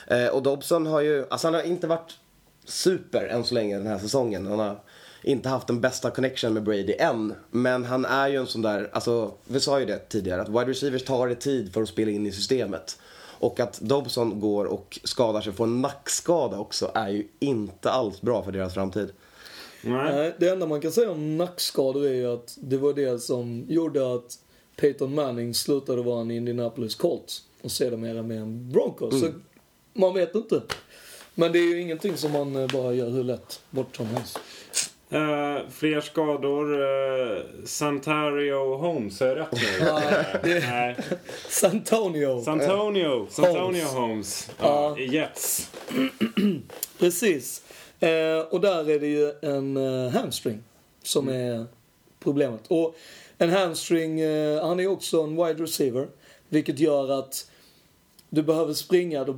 Eh, och Dobson har ju, alltså han har inte varit super än så länge den här säsongen. Han har inte haft den bästa connection med Brady än. Men han är ju en sån där, alltså vi sa ju det tidigare, att wide receivers tar det tid för att spela in i systemet. Och att Dobson går och skadar sig, får en nackskada också, är ju inte alls bra för deras framtid. Nej. Det enda man kan säga om nackskador är ju att det var det som gjorde att Peyton Manning slutade vara en Indianapolis Colts och sedermera med en Broncos. Så man vet inte. Men det är ju ingenting som man eh, bara gör hur lätt bort som helst. Eh, fler skador. Uh, Santario Holmes, är jag rätt nu? Nej. Santonio. Santonio. Santonio Holmes. Ja. I Jets. Precis. Eh, och där är det ju en eh, hamstring som är problemet. Och en hamstring, han är också en wide receiver. Vilket gör att du behöver springa, då,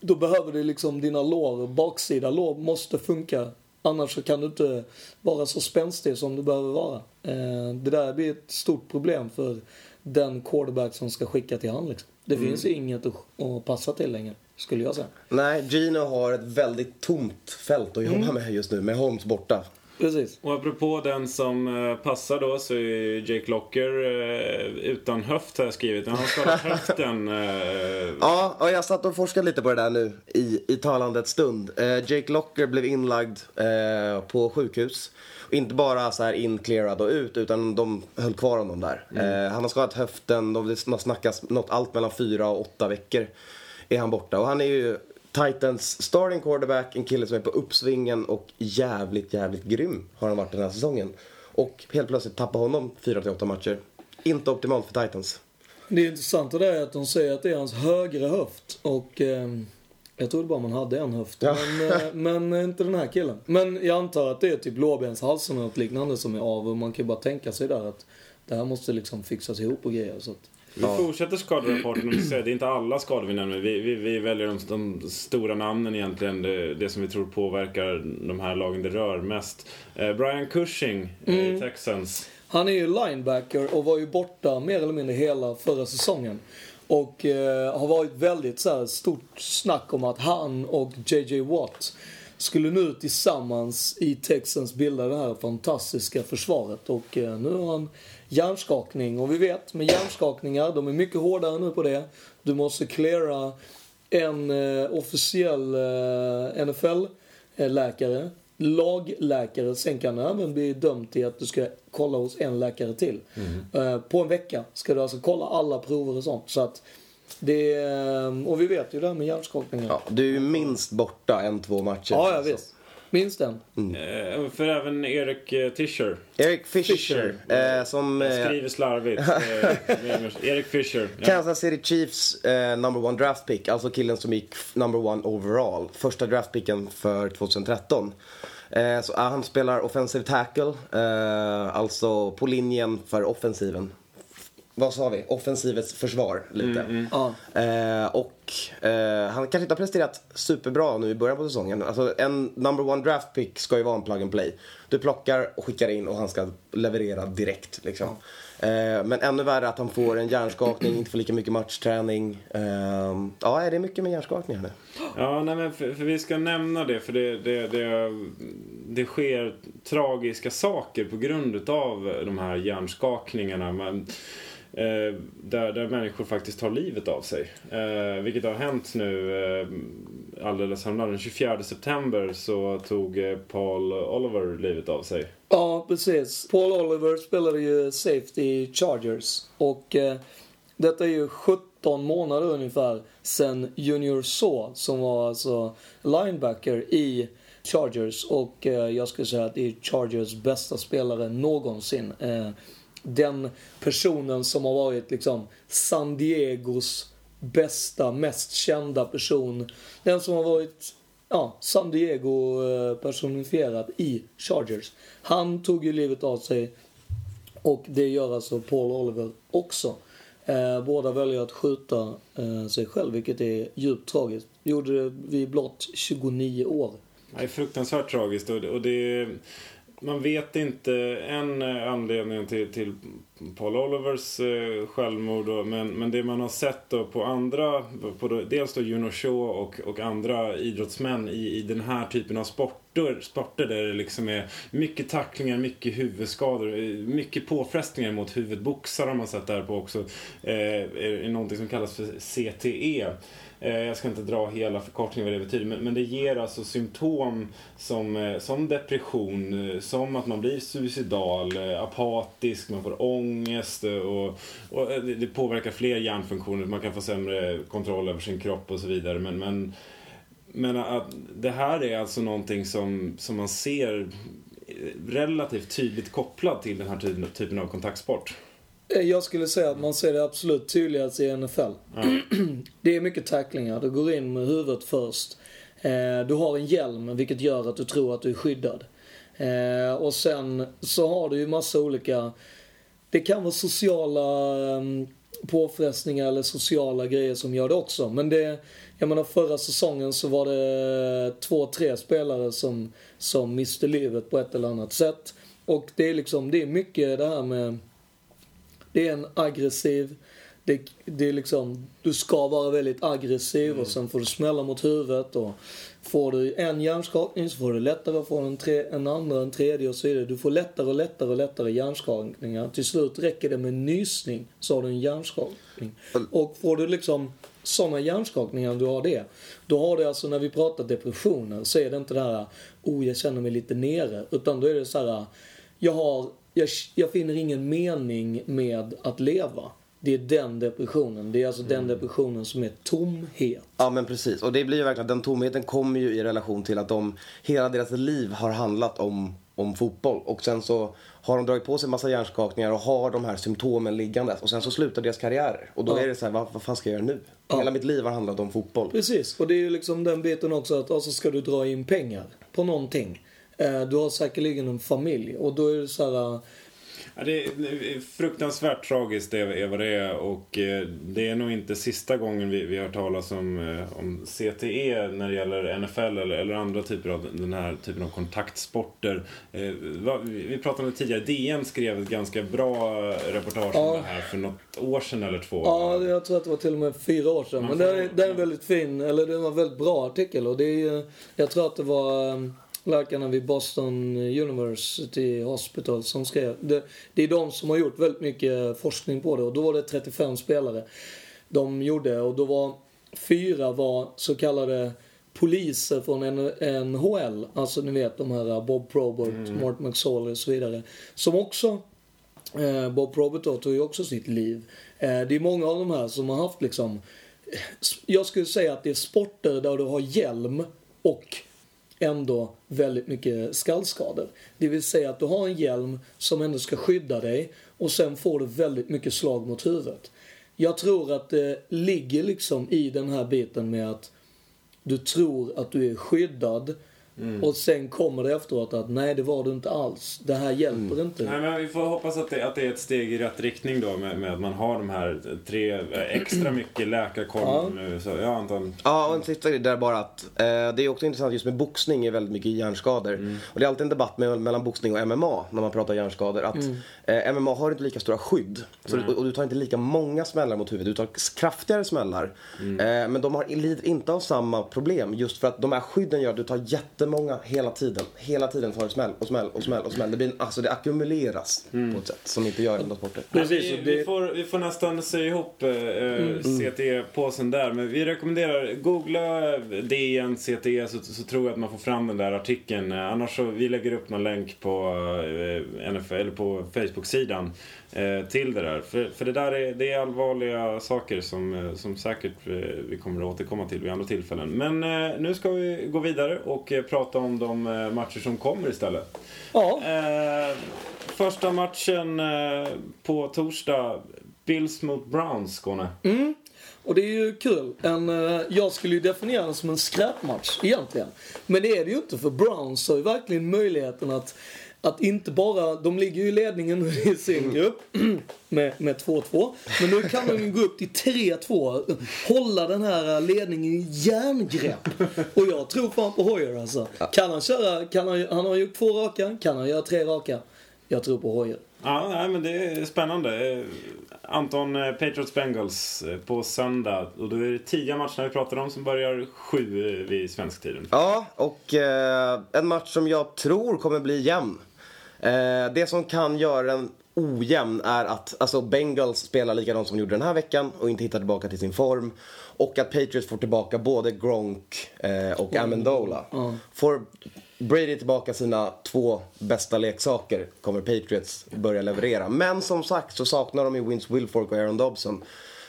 då behöver du liksom dina lår, baksida lår måste funka. Annars så kan du inte vara så spänstig som du behöver vara. Eh, det där blir ett stort problem för den quarterback som ska skicka till han liksom. Det finns ju inget att, att passa till längre, skulle jag säga. Nej, Gino har ett väldigt tomt fält att jobba med just nu, med Holmes borta. Precis. Och apropå den som eh, passar då så är Jake Locker eh, utan höft har jag skrivit. Han har skadat höften. Eh, Ja, och jag satt och forskade lite på det där nu i, i talandets stund. Jake Locker blev inlagd på sjukhus. Inte bara så här inclearad och ut, utan de höll kvar honom där. Eh, han har skadat höften, och det snackas något allt mellan fyra och åtta veckor är han borta. Och han är ju Titans starting quarterback, en kille som är på uppsvingen och jävligt, jävligt grym har han varit den här säsongen. Och helt plötsligt tappa honom 4-8 matcher. Inte optimalt för Titans. Det är intressant det där är att de säger att det är hans högra höft och ehm, jag trodde bara man hade en höft. Ja. Men, eh, men inte den här killen. Men jag antar att det är typ lårbenshalsen eller något liknande som är av och man kan ju bara tänka sig där att det här måste liksom fixas ihop och grejer. Så att, Vi fortsätter skaderapporten det är inte alla skador vi nämner. Vi, vi, vi väljer de, de stora namnen egentligen. Det, det som vi tror påverkar de här lagen det rör mest. Eh, Brian Cushing eh, i Texans. Han är ju linebacker och var ju borta mer eller mindre hela förra säsongen. Och eh, har varit väldigt så här, stort snack om att han och JJ Watt skulle nu tillsammans i Texans bilda det här fantastiska försvaret. Och eh, nu har han hjärnskakning. Och vi vet med hjärnskakningar, de är mycket hårdare nu på det. Du måste cleara en eh, officiell eh, NFL-läkare, lagläkare. Sen kan du även bli dömd till att du ska kolla hos en läkare till. Eh, på en vecka ska du alltså kolla alla prover och sånt. Så att det och vi vet ju det här med hjärnskakningar. Ja, du är ju minst borta en, två matcher. Ja, ja visst. Minst en. Eh, för även Erik eh, Tischer. Eric Fisher, Fisher. Eh, som eh, skriver slarvigt. Eh, Erik Fischer. Ja. Kansas City Chiefs eh, number one draft pick, alltså killen som gick number one overall. Första draftpicken för 2013. Eh, så, han spelar offensive tackle, eh, alltså på linjen för offensiven. Vad sa vi? Offensivets försvar, lite. Ja. Eh, och eh, han kanske inte har presterat superbra nu i början på säsongen. Alltså en number one draft pick ska ju vara en plug and play. Du plockar och skickar in och han ska leverera direkt liksom. Eh, men ännu värre att han får en hjärnskakning, inte får lika mycket matchträning. Eh, ja, det är mycket med hjärnskakningar nu. Ja, nej, men för, för vi ska nämna det för det, det, det, det sker tragiska saker på grund av de här hjärnskakningarna. Men, eh, Eh, där, där människor faktiskt tar livet av sig. Eh, vilket har hänt nu eh, alldeles häromdagen. Den 24 september så tog eh, Paul Oliver livet av sig. Ja, precis. Paul Oliver spelade ju safety i Chargers. Och eh, detta är ju 17 månader ungefär sen Junior Saw, som var alltså linebacker i Chargers. Och eh, jag skulle säga att det är Chargers bästa spelare någonsin. Eh, den personen som har varit liksom San Diegos bästa, mest kända person. Den som har varit ja, San Diego eh, personifierad i Chargers. Han tog ju livet av sig och det gör alltså Paul Oliver också. Eh, båda väljer att skjuta eh, sig själv, vilket är djupt tragiskt. Gjorde det vid blott 29 år. Det är fruktansvärt tragiskt och det, och det man vet inte en eh, anledning till, till Paul Olivers eh, självmord. Då, men, men det man har sett då på andra, på då, dels då Juno Shaw och, och andra idrottsmän i, i den här typen av sporter, sporter där det liksom är mycket tacklingar, mycket huvudskador, eh, mycket påfrestningar mot huvudet. Boxare har man sett där på också. Eh, är, är någonting som kallas för CTE. Eh, jag ska inte dra hela förkortningen vad det betyder, men, men det ger alltså symptom som, eh, som depression, eh, som att man blir suicidal, apatisk, man får ångest och, och det påverkar fler hjärnfunktioner, man kan få sämre kontroll över sin kropp och så vidare. Men, men, men att det här är alltså någonting som, som man ser relativt tydligt kopplat till den här typen av kontaktsport. Eh, jag skulle säga att man ser det absolut tydligast i NFL. Mm. Det är mycket tacklingar. Du går in med huvudet först. Eh, du har en hjälm vilket gör att du tror att du är skyddad. Eh, och sen så har du ju massa olika, det kan vara sociala ehm, påfrestningar eller sociala grejer som gör det också. Men det, jag menar förra säsongen så var det två, tre spelare som, som miste livet på ett eller annat sätt. Och det är liksom, det är mycket det här med det är en aggressiv, det, det är liksom, du ska vara väldigt aggressiv mm. och sen får du smälla mot huvudet och får du en hjärnskakning så får du lättare att få en, tre, en andra, en tredje och så vidare. Du får lättare och lättare och lättare hjärnskakningar. Till slut räcker det med en nysning så har du en hjärnskakning. Och får du liksom sådana hjärnskakningar, du har det. Då har du alltså, när vi pratar depressioner, så är det inte det här, oh jag känner mig lite nere. Utan då är det så här, jag har jag, jag finner ingen mening med att leva. Det är den depressionen. Det är alltså mm. den depressionen som är tomhet. Ja men precis. Och det blir ju verkligen, den tomheten kommer ju i relation till att de, hela deras liv har handlat om, om fotboll. Och sen så har de dragit på sig massa hjärnskakningar och har de här symptomen liggandes. Och sen så slutar deras karriärer. Och då ja. är det så här, vad, vad fan ska jag göra nu? Ja. Hela mitt liv har handlat om fotboll. Precis. Och det är ju liksom den biten också att alltså ska du dra in pengar på någonting. Eh, du har säkerligen en familj och då är det så här... Eh, ja, det är fruktansvärt tragiskt det är vad det är och eh, det är nog inte sista gången vi, vi har talas om, om CTE när det gäller NFL eller, eller andra typer av den här typen av kontaktsporter. Vi pratade om det tidigare, DN skrev ett ganska bra reportage ja. om det här för något år sedan eller två. Ja, jag tror att det var till och med fyra år sedan. Men det är, det är en väldigt fin, eller det var en väldigt bra artikel och det är jag tror att det var läkarna vid Boston University Hospital som skrev. Det, det, är de som har gjort väldigt mycket forskning på det och då var det 35 spelare de gjorde och då var fyra var så kallade poliser från NHL, alltså ni vet de här Bob Probert, mm. Mort McSorley och så vidare. Som också, eh, Bob Probert då tog ju också sitt liv. Eh, det är många av de här som har haft liksom, jag skulle säga att det är sporter där du har hjälm och ändå väldigt mycket skallskador. Det vill säga att du har en hjälm som ändå ska skydda dig och sen får du väldigt mycket slag mot huvudet. Jag tror att det ligger liksom i den här biten med att du tror att du är skyddad Mm. Och sen kommer det efteråt att nej, det var du inte alls. Det här hjälper mm. inte. Nej, men vi får hoppas att det, att det är ett steg i rätt riktning då med, med att man har de här tre, eh, extra mycket läkarkoll ja. nu. Så, ja, Anton. Ja, och en sista grej där bara att eh, det är också intressant just med boxning är väldigt mycket hjärnskador. Mm. Och det är alltid en debatt med, mellan boxning och MMA när man pratar hjärnskador. Att mm. eh, MMA har inte lika stora skydd. Så du, och du tar inte lika många smällar mot huvudet. Du tar kraftigare smällar. Mm. Eh, men de har, lider inte av samma problem. Just för att de här skydden gör att du tar jättemånga hela tiden. Hela tiden tar det smäll och smäll och smäll och smäll. Det, blir, alltså det ackumuleras mm. på ett sätt som inte gör andra sporter. Precis, vi, vi, får, vi får nästan se ihop eh, mm. CTE-påsen där. Men vi rekommenderar, googla DN CTE så, så tror jag att man får fram den där artikeln. Annars så vi lägger upp någon länk på, eh, NFL, på Facebook-sidan eh, till det där. För, för det där är, det är allvarliga saker som, eh, som säkert eh, vi kommer att återkomma till vid andra tillfällen. Men eh, nu ska vi gå vidare och eh, prata om de eh, matcher som kommer istället. Ja. första matchen på torsdag. Bills mot Browns, Skåne. Mm. Och det är ju kul. En, jag skulle ju definiera den som en skräpmatch egentligen. Men det är det ju inte för Browns har ju verkligen möjligheten att att inte bara, de ligger ju i ledningen i sin grupp med, med 2-2. Men nu kan de ju gå upp till 3-2, hålla den här ledningen i järngrepp. Och jag tror fan på Hoyer alltså. Kan han köra, kan han, han har gjort två raka, kan han göra tre raka? Jag tror på Hoyer. Ja, nej, men det är spännande. Eh, Anton, eh, Patriots Bengals eh, på söndag. Och då är det tio matcher vi pratar om som börjar sju eh, vid svensk tid. Ja, och eh, en match som jag tror kommer bli jämn. Eh, det som kan göra den ojämn är att alltså Bengals spelar likadant som de gjorde den här veckan och inte hittar tillbaka till sin form. Och att Patriots får tillbaka både Gronk eh, och Amendola. Får Brady tillbaka sina två bästa leksaker kommer Patriots börja leverera. Men som sagt så saknar de ju Vince Wilfork och Aaron Dobson.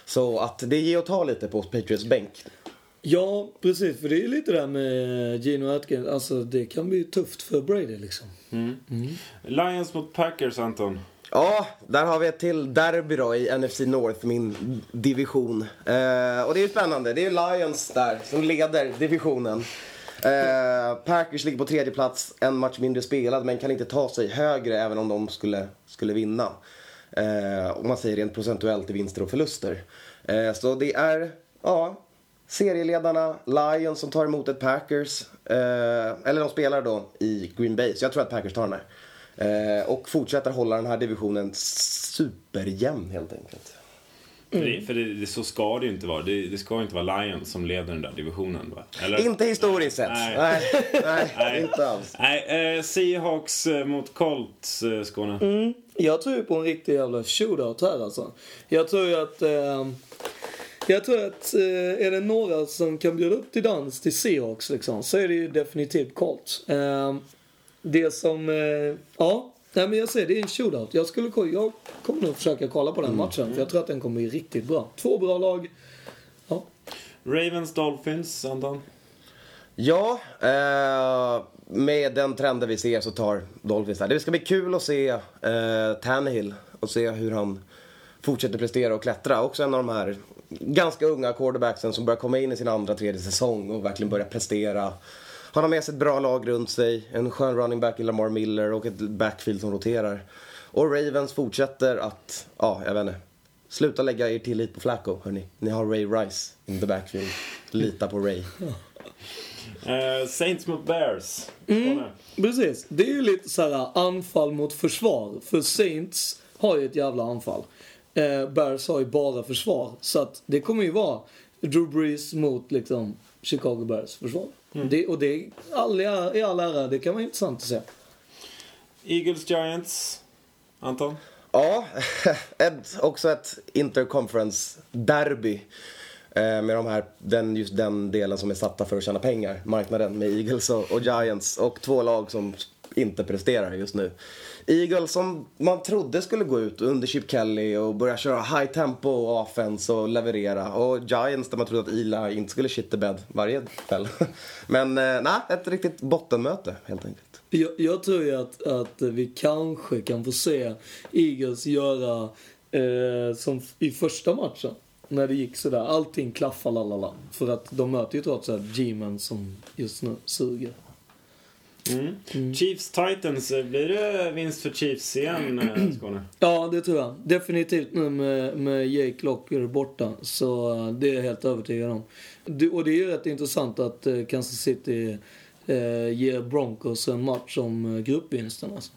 Så att det ger och ta lite på Patriots bänk. Ja, precis. För det är ju lite där med Gino Atkins. Alltså det kan bli tufft för Brady liksom. Lions mot Packers, Anton. Ja, där har vi ett till derby då i NFC North, min division. Eh, och det är ju spännande. Det är ju Lions där som leder divisionen. Eh, Packers ligger på tredje plats, en match mindre spelad men kan inte ta sig högre även om de skulle, skulle vinna. Eh, om man säger rent procentuellt i vinster och förluster. Eh, så det är, ja, serieledarna Lions som tar emot ett Packers. Eh, eller de spelar då i Green Bay, så jag tror att Packers tar den här. Eh, och fortsätter hålla den här divisionen superjämn helt enkelt. För, det, för det, det, så ska det ju inte vara. Det, det ska ju inte vara Lions som leder den där divisionen. Va? Eller? Inte historiskt sett. Nej. Nej, nej, Nej. inte alls. Nej, eh, Seahawks eh, mot Colts, eh, Skåne. Mm. Jag tror ju på en riktig jävla shootout här alltså. Jag tror ju att... Eh, jag tror att eh, är det några som kan bjuda upp till dans till Seahawks liksom, så är det ju definitivt Colts. Eh, det som... Eh, ja, nej, men jag säger det är en shootout. Jag, skulle, jag kommer nog försöka kolla på den matchen för jag tror att den kommer bli riktigt bra. Två bra lag. Ja. Ravens Dolphins, Anton. Ja, eh, med den trenden vi ser så tar Dolphins här. Det ska bli kul att se eh, Tannehill och se hur han fortsätter prestera och klättra. Också en av de här ganska unga quarterbacksen som börjar komma in i sin andra, tredje säsong och verkligen börjar prestera. Han har med sig ett bra lag runt sig, en skön running back i Lamar Miller och ett backfield som roterar. Och Ravens fortsätter att, ja, jag vet inte. Sluta lägga er tillit på Flacco, hörni. Ni har Ray Rice in the backfield. Lita på Ray. Eh, Saints mot Bears, Skåne. Precis. Det är ju lite så här anfall mot försvar. För Saints har ju ett jävla anfall. Eh, Bears har ju bara försvar. Så att det kommer ju vara Drew Brees mot liksom Chicago Bears försvar. Det, och det är all, i all ära, det kan vara intressant att se. Eagles Giants, Anton. Ja, ett, också ett interconference-derby. Eh, med de här, den, just den delen som är satta för att tjäna pengar. Marknaden med Eagles och, och Giants. Och två lag som inte presterar just nu. Eagles som man trodde skulle gå ut under Chip Kelly och börja köra high tempo och offense och leverera. Och Giants där man trodde att Ila inte skulle shit the bed varje kväll. Men eh, nej, ett riktigt bottenmöte helt enkelt. Jag, jag tror ju att, att vi kanske kan få se Eagles göra eh, som i första matchen. När det gick sådär. Allting klaffar lalala. För att de möter ju trots allt G-men som just nu suger. Mm. Chiefs Titans, eh, blir det vinst för Chiefs igen, eh, Skåne? Ja, det tror jag. Definitivt nu med, med Jake Locker borta. Så eh, det är jag helt övertygad om. Och det är ju rätt intressant att Kansas City eh, ger Broncos en match om gruppvinsten alltså.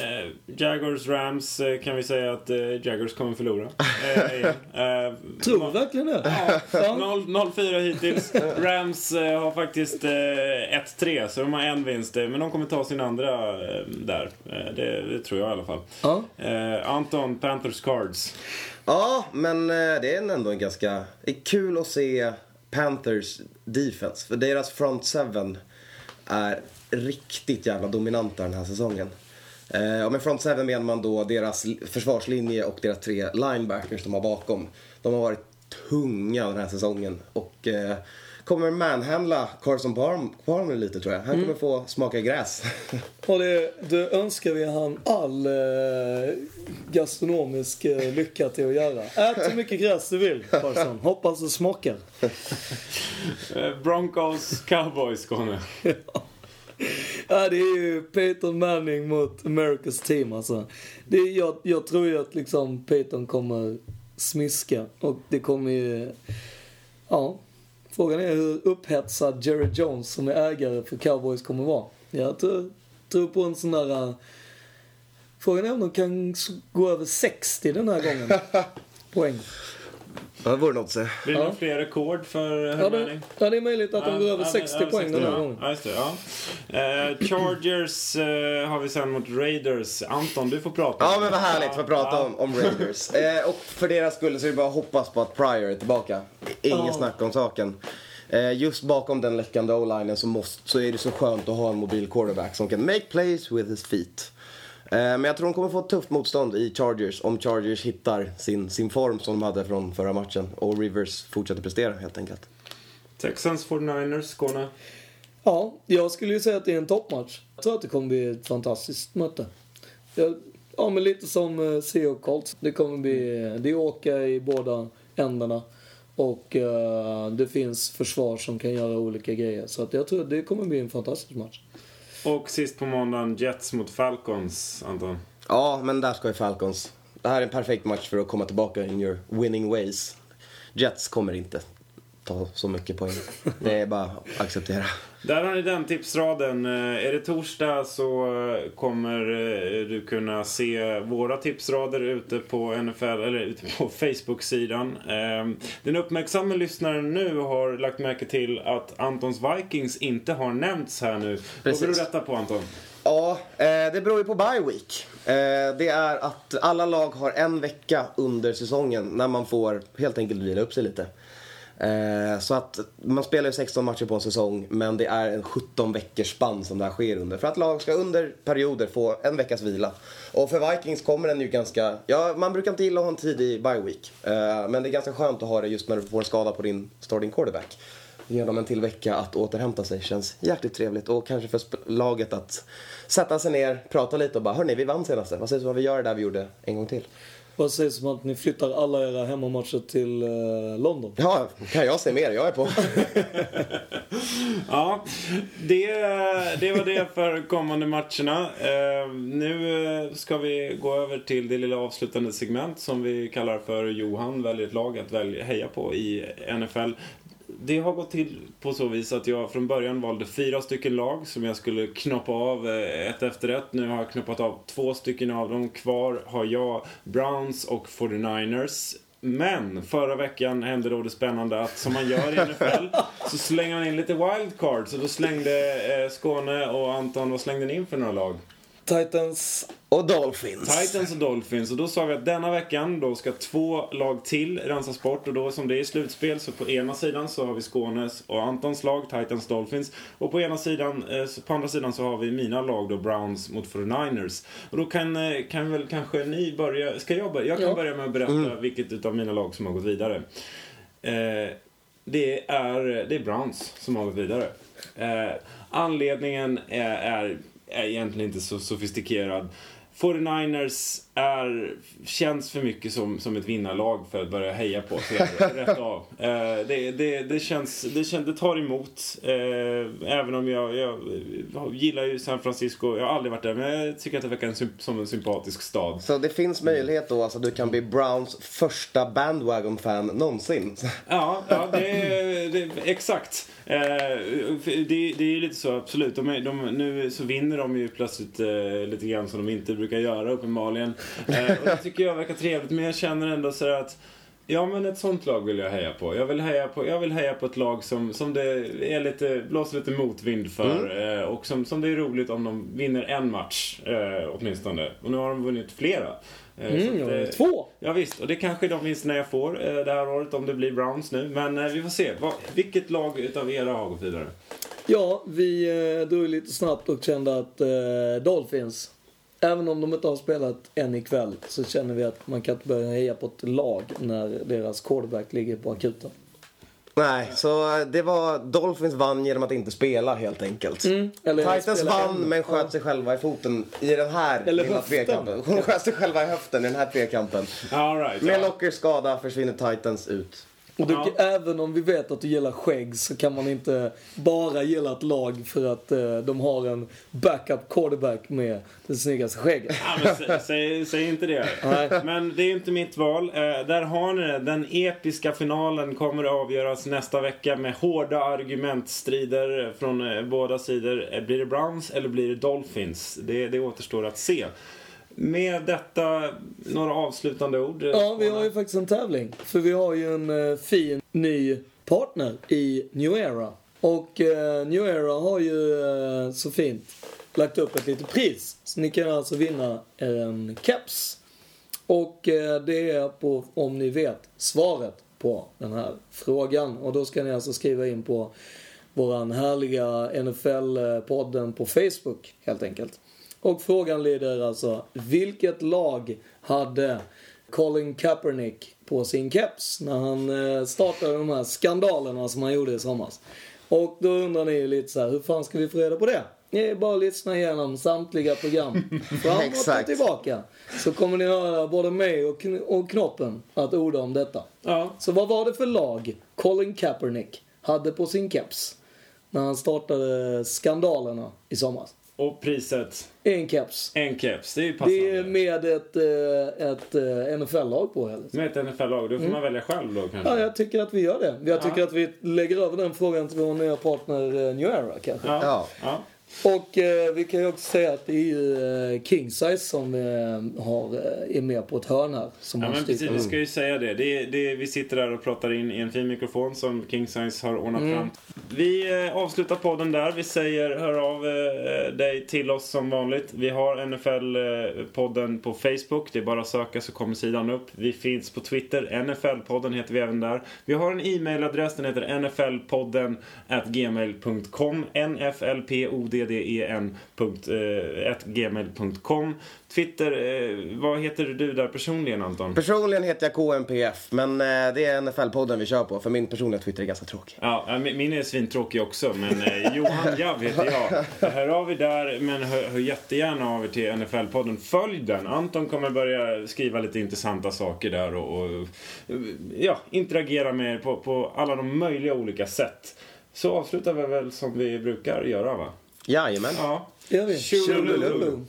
Eh, Jaguars Rams eh, kan vi säga att eh, Jaguars kommer förlora. Eh. Eh, Tror du verkligen det? Ja. 0 0-4 hittills. Rams eh, har faktiskt eh, 1-3, så de har en vinst. eh, Men de kommer ta sin andra eh, där. Eh, det, det tror jag i alla fall. Ja. Eh, Anton, Panthers Cards. Ja, men eh, det är ändå en ganska... Det är kul att se Panthers defense. För deras front seven är riktigt jävla dominanta den här säsongen. Eh, och med front seven menar man då deras försvarslinje och deras tre linebackers de har bakom. De har varit tunga den här säsongen och eh, kommer manhandla Carson Palm- Palmer lite tror jag. Han kommer få smaka gräs. Och det, det önskar vi han all eh, gastronomisk eh, lycka till att göra. Ät så mycket gräs du vill, Carlson. Hoppas det smakar. Eh, Broncos Cowboys, Skåne. Ja, det är ju Peyton Manning mot America's team alltså. Det är, jag, jag tror ju att liksom Peyton kommer smiska och det kommer ju... Ja. Frågan är hur upphetsad Jerry Jones som är ägare för Cowboys kommer vara. Jag tror, tror på en sån där... äh, Frågan är om de kan gå över 60 den här gången. Poäng. Ja, det vore något att se. Blir det Ja. fler rekord för Ja, Hermanning? det, ja, det är möjligt att de går över 60 poäng den här ja. gången. Ja, just det, ja. Eh, Chargers eh, har vi sen mot Raiders. Anton, du får prata. Ja men vad härligt att prata Ja. om, om Raiders. Eh, och för deras skull så är det bara att hoppas på att Pryor är tillbaka. Ingen Ja. snack om saken. Eh, just bakom den läckande o-linen så, måste, så är det så skönt att ha en mobil quarterback som kan make plays with his feet. Eh, men jag tror de kommer få ett tufft motstånd i Chargers om Chargers hittar sin, sin form som de hade från förra matchen. Och Rivers fortsätter prestera helt enkelt. Texans 49ers, Skåne. Ja, jag skulle ju säga att det är en toppmatch. Jag tror att det kommer bli ett fantastiskt möte. Jag, ja, men lite som eh, Sea Colts. Det kommer bli, det är åka i båda ändarna. Och eh, det finns försvar som kan göra olika grejer. Så att jag tror att det kommer bli en fantastisk match. Och sist på måndagen, Jets mot Falcons, Anton. Ja, men där ska ju Falcons. Det här är en perfekt match för att komma tillbaka in your winning ways. Jets kommer inte ta så mycket poäng. Det är bara att acceptera. Där har ni den tipsraden. Eh, Är det torsdag så eh, kommer eh, du kunna se våra tipsrader ute på NFL, eller ute på Facebook-sidan. Eh, Den uppmärksamma lyssnaren nu har lagt märke till att Antons Vikings inte har nämnts här nu. Vad vill du Precis. rätta på Anton? Ja, det beror ju på bye week. Det är att alla lag har en vecka under säsongen när man får helt enkelt vila upp sig lite. Eh, så att man spelar ju 16 matcher på en säsong men det är en 17 veckors spann som det här sker under. För att lag ska under perioder få en veckas vila. Och för Vikings kommer den ju ganska, ja man brukar inte gilla att ha en tidig bye week. Eh, men det är ganska skönt att ha det just när du får en skada på din starting quarterback. Ge dem en till vecka att återhämta sig känns jäkligt trevligt och kanske för laget att sätta sig ner, prata lite och bara hörni vi vann senaste, vad sägs om att vi gör det där vi gjorde en gång till? Vad sägs om att ni flyttar alla era hemmamatcher till eh, London? Ja, kan jag se mer? Jag är på. Ja, det, det var det för kommande matcherna. Eh, nu eh, ska vi gå över till det lilla avslutande segment som vi kallar för Johan väljer ett lag att välja, heja på i NFL. Det har gått till på så vis att jag från början valde fyra stycken lag som jag skulle knoppa av eh, ett efter ett. Nu har jag knoppat av två stycken av dem. Kvar har jag Browns och 49ers. Men förra veckan hände då det spännande att som man gör i NFL så slänger man in lite wildcard. Så då slängde eh, Skåne och Anton, vad slängde ni in för några lag? Titans. Och Dolphins. Titans och Dolphins. Och då sa vi att denna veckan då ska två lag till rensas bort. Och då som det är slutspel så på ena sidan så har vi Skånes och Antons lag, Titans Dolphins. Och på ena sidan, eh, på andra sidan så har vi mina lag då, Browns mot 49ers. Och då kan, eh, kan väl kanske ni börja, ska jag börja? Jag kan Ja. börja med att berätta vilket utav mina lag som har gått vidare. Eh, det, är, det är Browns som har gått vidare. Eh, anledningen är, är, är egentligen inte så sofistikerad. 49ers är, känns för mycket som, som ett vinnarlag för att börja heja på så rätt av. Eh, det, det, det, känns, det, känns, det tar emot. Eh, även om jag, jag, jag gillar ju San Francisco. Jag har aldrig varit där men jag tycker att det verkar en, som en sympatisk stad. Så det finns möjlighet då alltså att du kan bli Browns första bandwagon-fan någonsin. Ja, ja det, det, exakt. Eh, det, det är ju lite så, absolut. De de, nu så vinner de ju plötsligt eh, lite grann som de inte brukar göra uppenbarligen. Eh, och det tycker jag verkar trevligt, men jag känner ändå så att Ja men ett sånt lag vill jag heja på. Jag vill heja på, jag vill heja på ett lag som, som det är lite, blåser lite motvind för. Eh, och som, som det är roligt om de vinner en match eh, åtminstone. Och nu har de vunnit flera. Eh, Mm, att, eh, två. Ja, visst, och det kanske är de vinsterna jag får eh, det här året om det blir Browns nu. Men eh, vi får se. Vad, vilket lag utav era har gått vidare? Ja, vi eh, drog lite snabbt och kände att Dolphins, även om de inte har spelat än ikväll, så känner vi att man kan inte börja heja på ett lag när deras quarterback ligger på akuten. Nej, så det var Dolphins vann genom att inte spela helt enkelt. Mm, eller Titans vann en. men sköt sig själva i foten i den här Eller lilla höften. trekampen. Hon sköt sig själva i höften i den här trekampen. All right, Med ja. Lockers skada försvinner Titans ut. Och du, Ja. även om vi vet att du gillar skägg så kan man inte bara gilla ett lag för att eh, de har en backup quarterback med det snyggaste skägget. Ja, sä, säg, inte det. Nej. Men det är inte mitt val. Eh, där har ni det. Den episka finalen kommer att avgöras nästa vecka med hårda argumentstrider från eh, båda sidor. Eh, Blir det Browns eller blir det Dolphins? Det, det återstår att se. Med detta, några avslutande ord? Ja, vi har ju faktiskt en tävling. För vi har ju en eh, fin ny partner i New Era. Och eh, New Era har ju eh, så fint lagt upp ett litet pris. Så ni kan alltså vinna en caps. Och eh, det är på, om ni vet svaret på den här frågan. Och då ska ni alltså skriva in på våran härliga NFL-podden på Facebook helt enkelt. Och frågan lyder alltså, vilket lag hade Colin Kaepernick på sin keps när han eh, startade de här skandalerna som han gjorde i somras? Och då undrar ni lite så här, hur fan ska vi få reda på det? Det är bara att lyssna igenom samtliga program framåt och tillbaka. Så kommer ni höra både mig och, kn- och Knoppen att orda om detta. Ja, Så vad var det för lag Colin Kaepernick hade på sin keps när han startade skandalerna i somras? Och priset? En keps. En keps. Det är ju Det passande. är med ett, eh, ett eh, NFL-lag på heller. Med ett NFL-lag. Då får man välja själv då kanske? Ja, jag tycker att vi gör det. Jag tycker Ja. att vi lägger över den frågan till vår nya partner eh, New Era kanske. Ja. Ja. Och eh, vi kan ju också säga att det är ju eh, King Size som eh, har, eh, är med på ett hörn här. Som Ja men precis, vi ska ju säga det. det, är- det är- vi sitter där och pratar in i en fin mikrofon som King Size har ordnat Mm. fram. Vi eh, avslutar podden där. Vi säger hör av eh, dig till oss som vanligt. Vi har NFL-podden på Facebook. Det är bara att söka så kommer sidan upp. Vi finns på Twitter. NFL-podden heter vi även där. Vi har en e-mailadress. Den heter nflpodden gmail.com. nflpodden punkt, eh. Twitter, eh, vad heter du där personligen Anton? Personligen heter jag KMPF, men eh, det är NFL-podden vi kör på, för min personliga Twitter är ganska tråkig. Ja, min är svintråkig också, men Johan Jabb heter jag. Hör av er där, men hör, hör jättegärna av er till NFL-podden. Följ den. Anton kommer börja skriva lite intressanta saker där och, och ja, interagera med er på, på alla de möjliga olika sätt. Så avslutar vi väl som vi brukar göra, va? Jajamän. Ja. Det gör vi. Tjolululu. Tjolululu.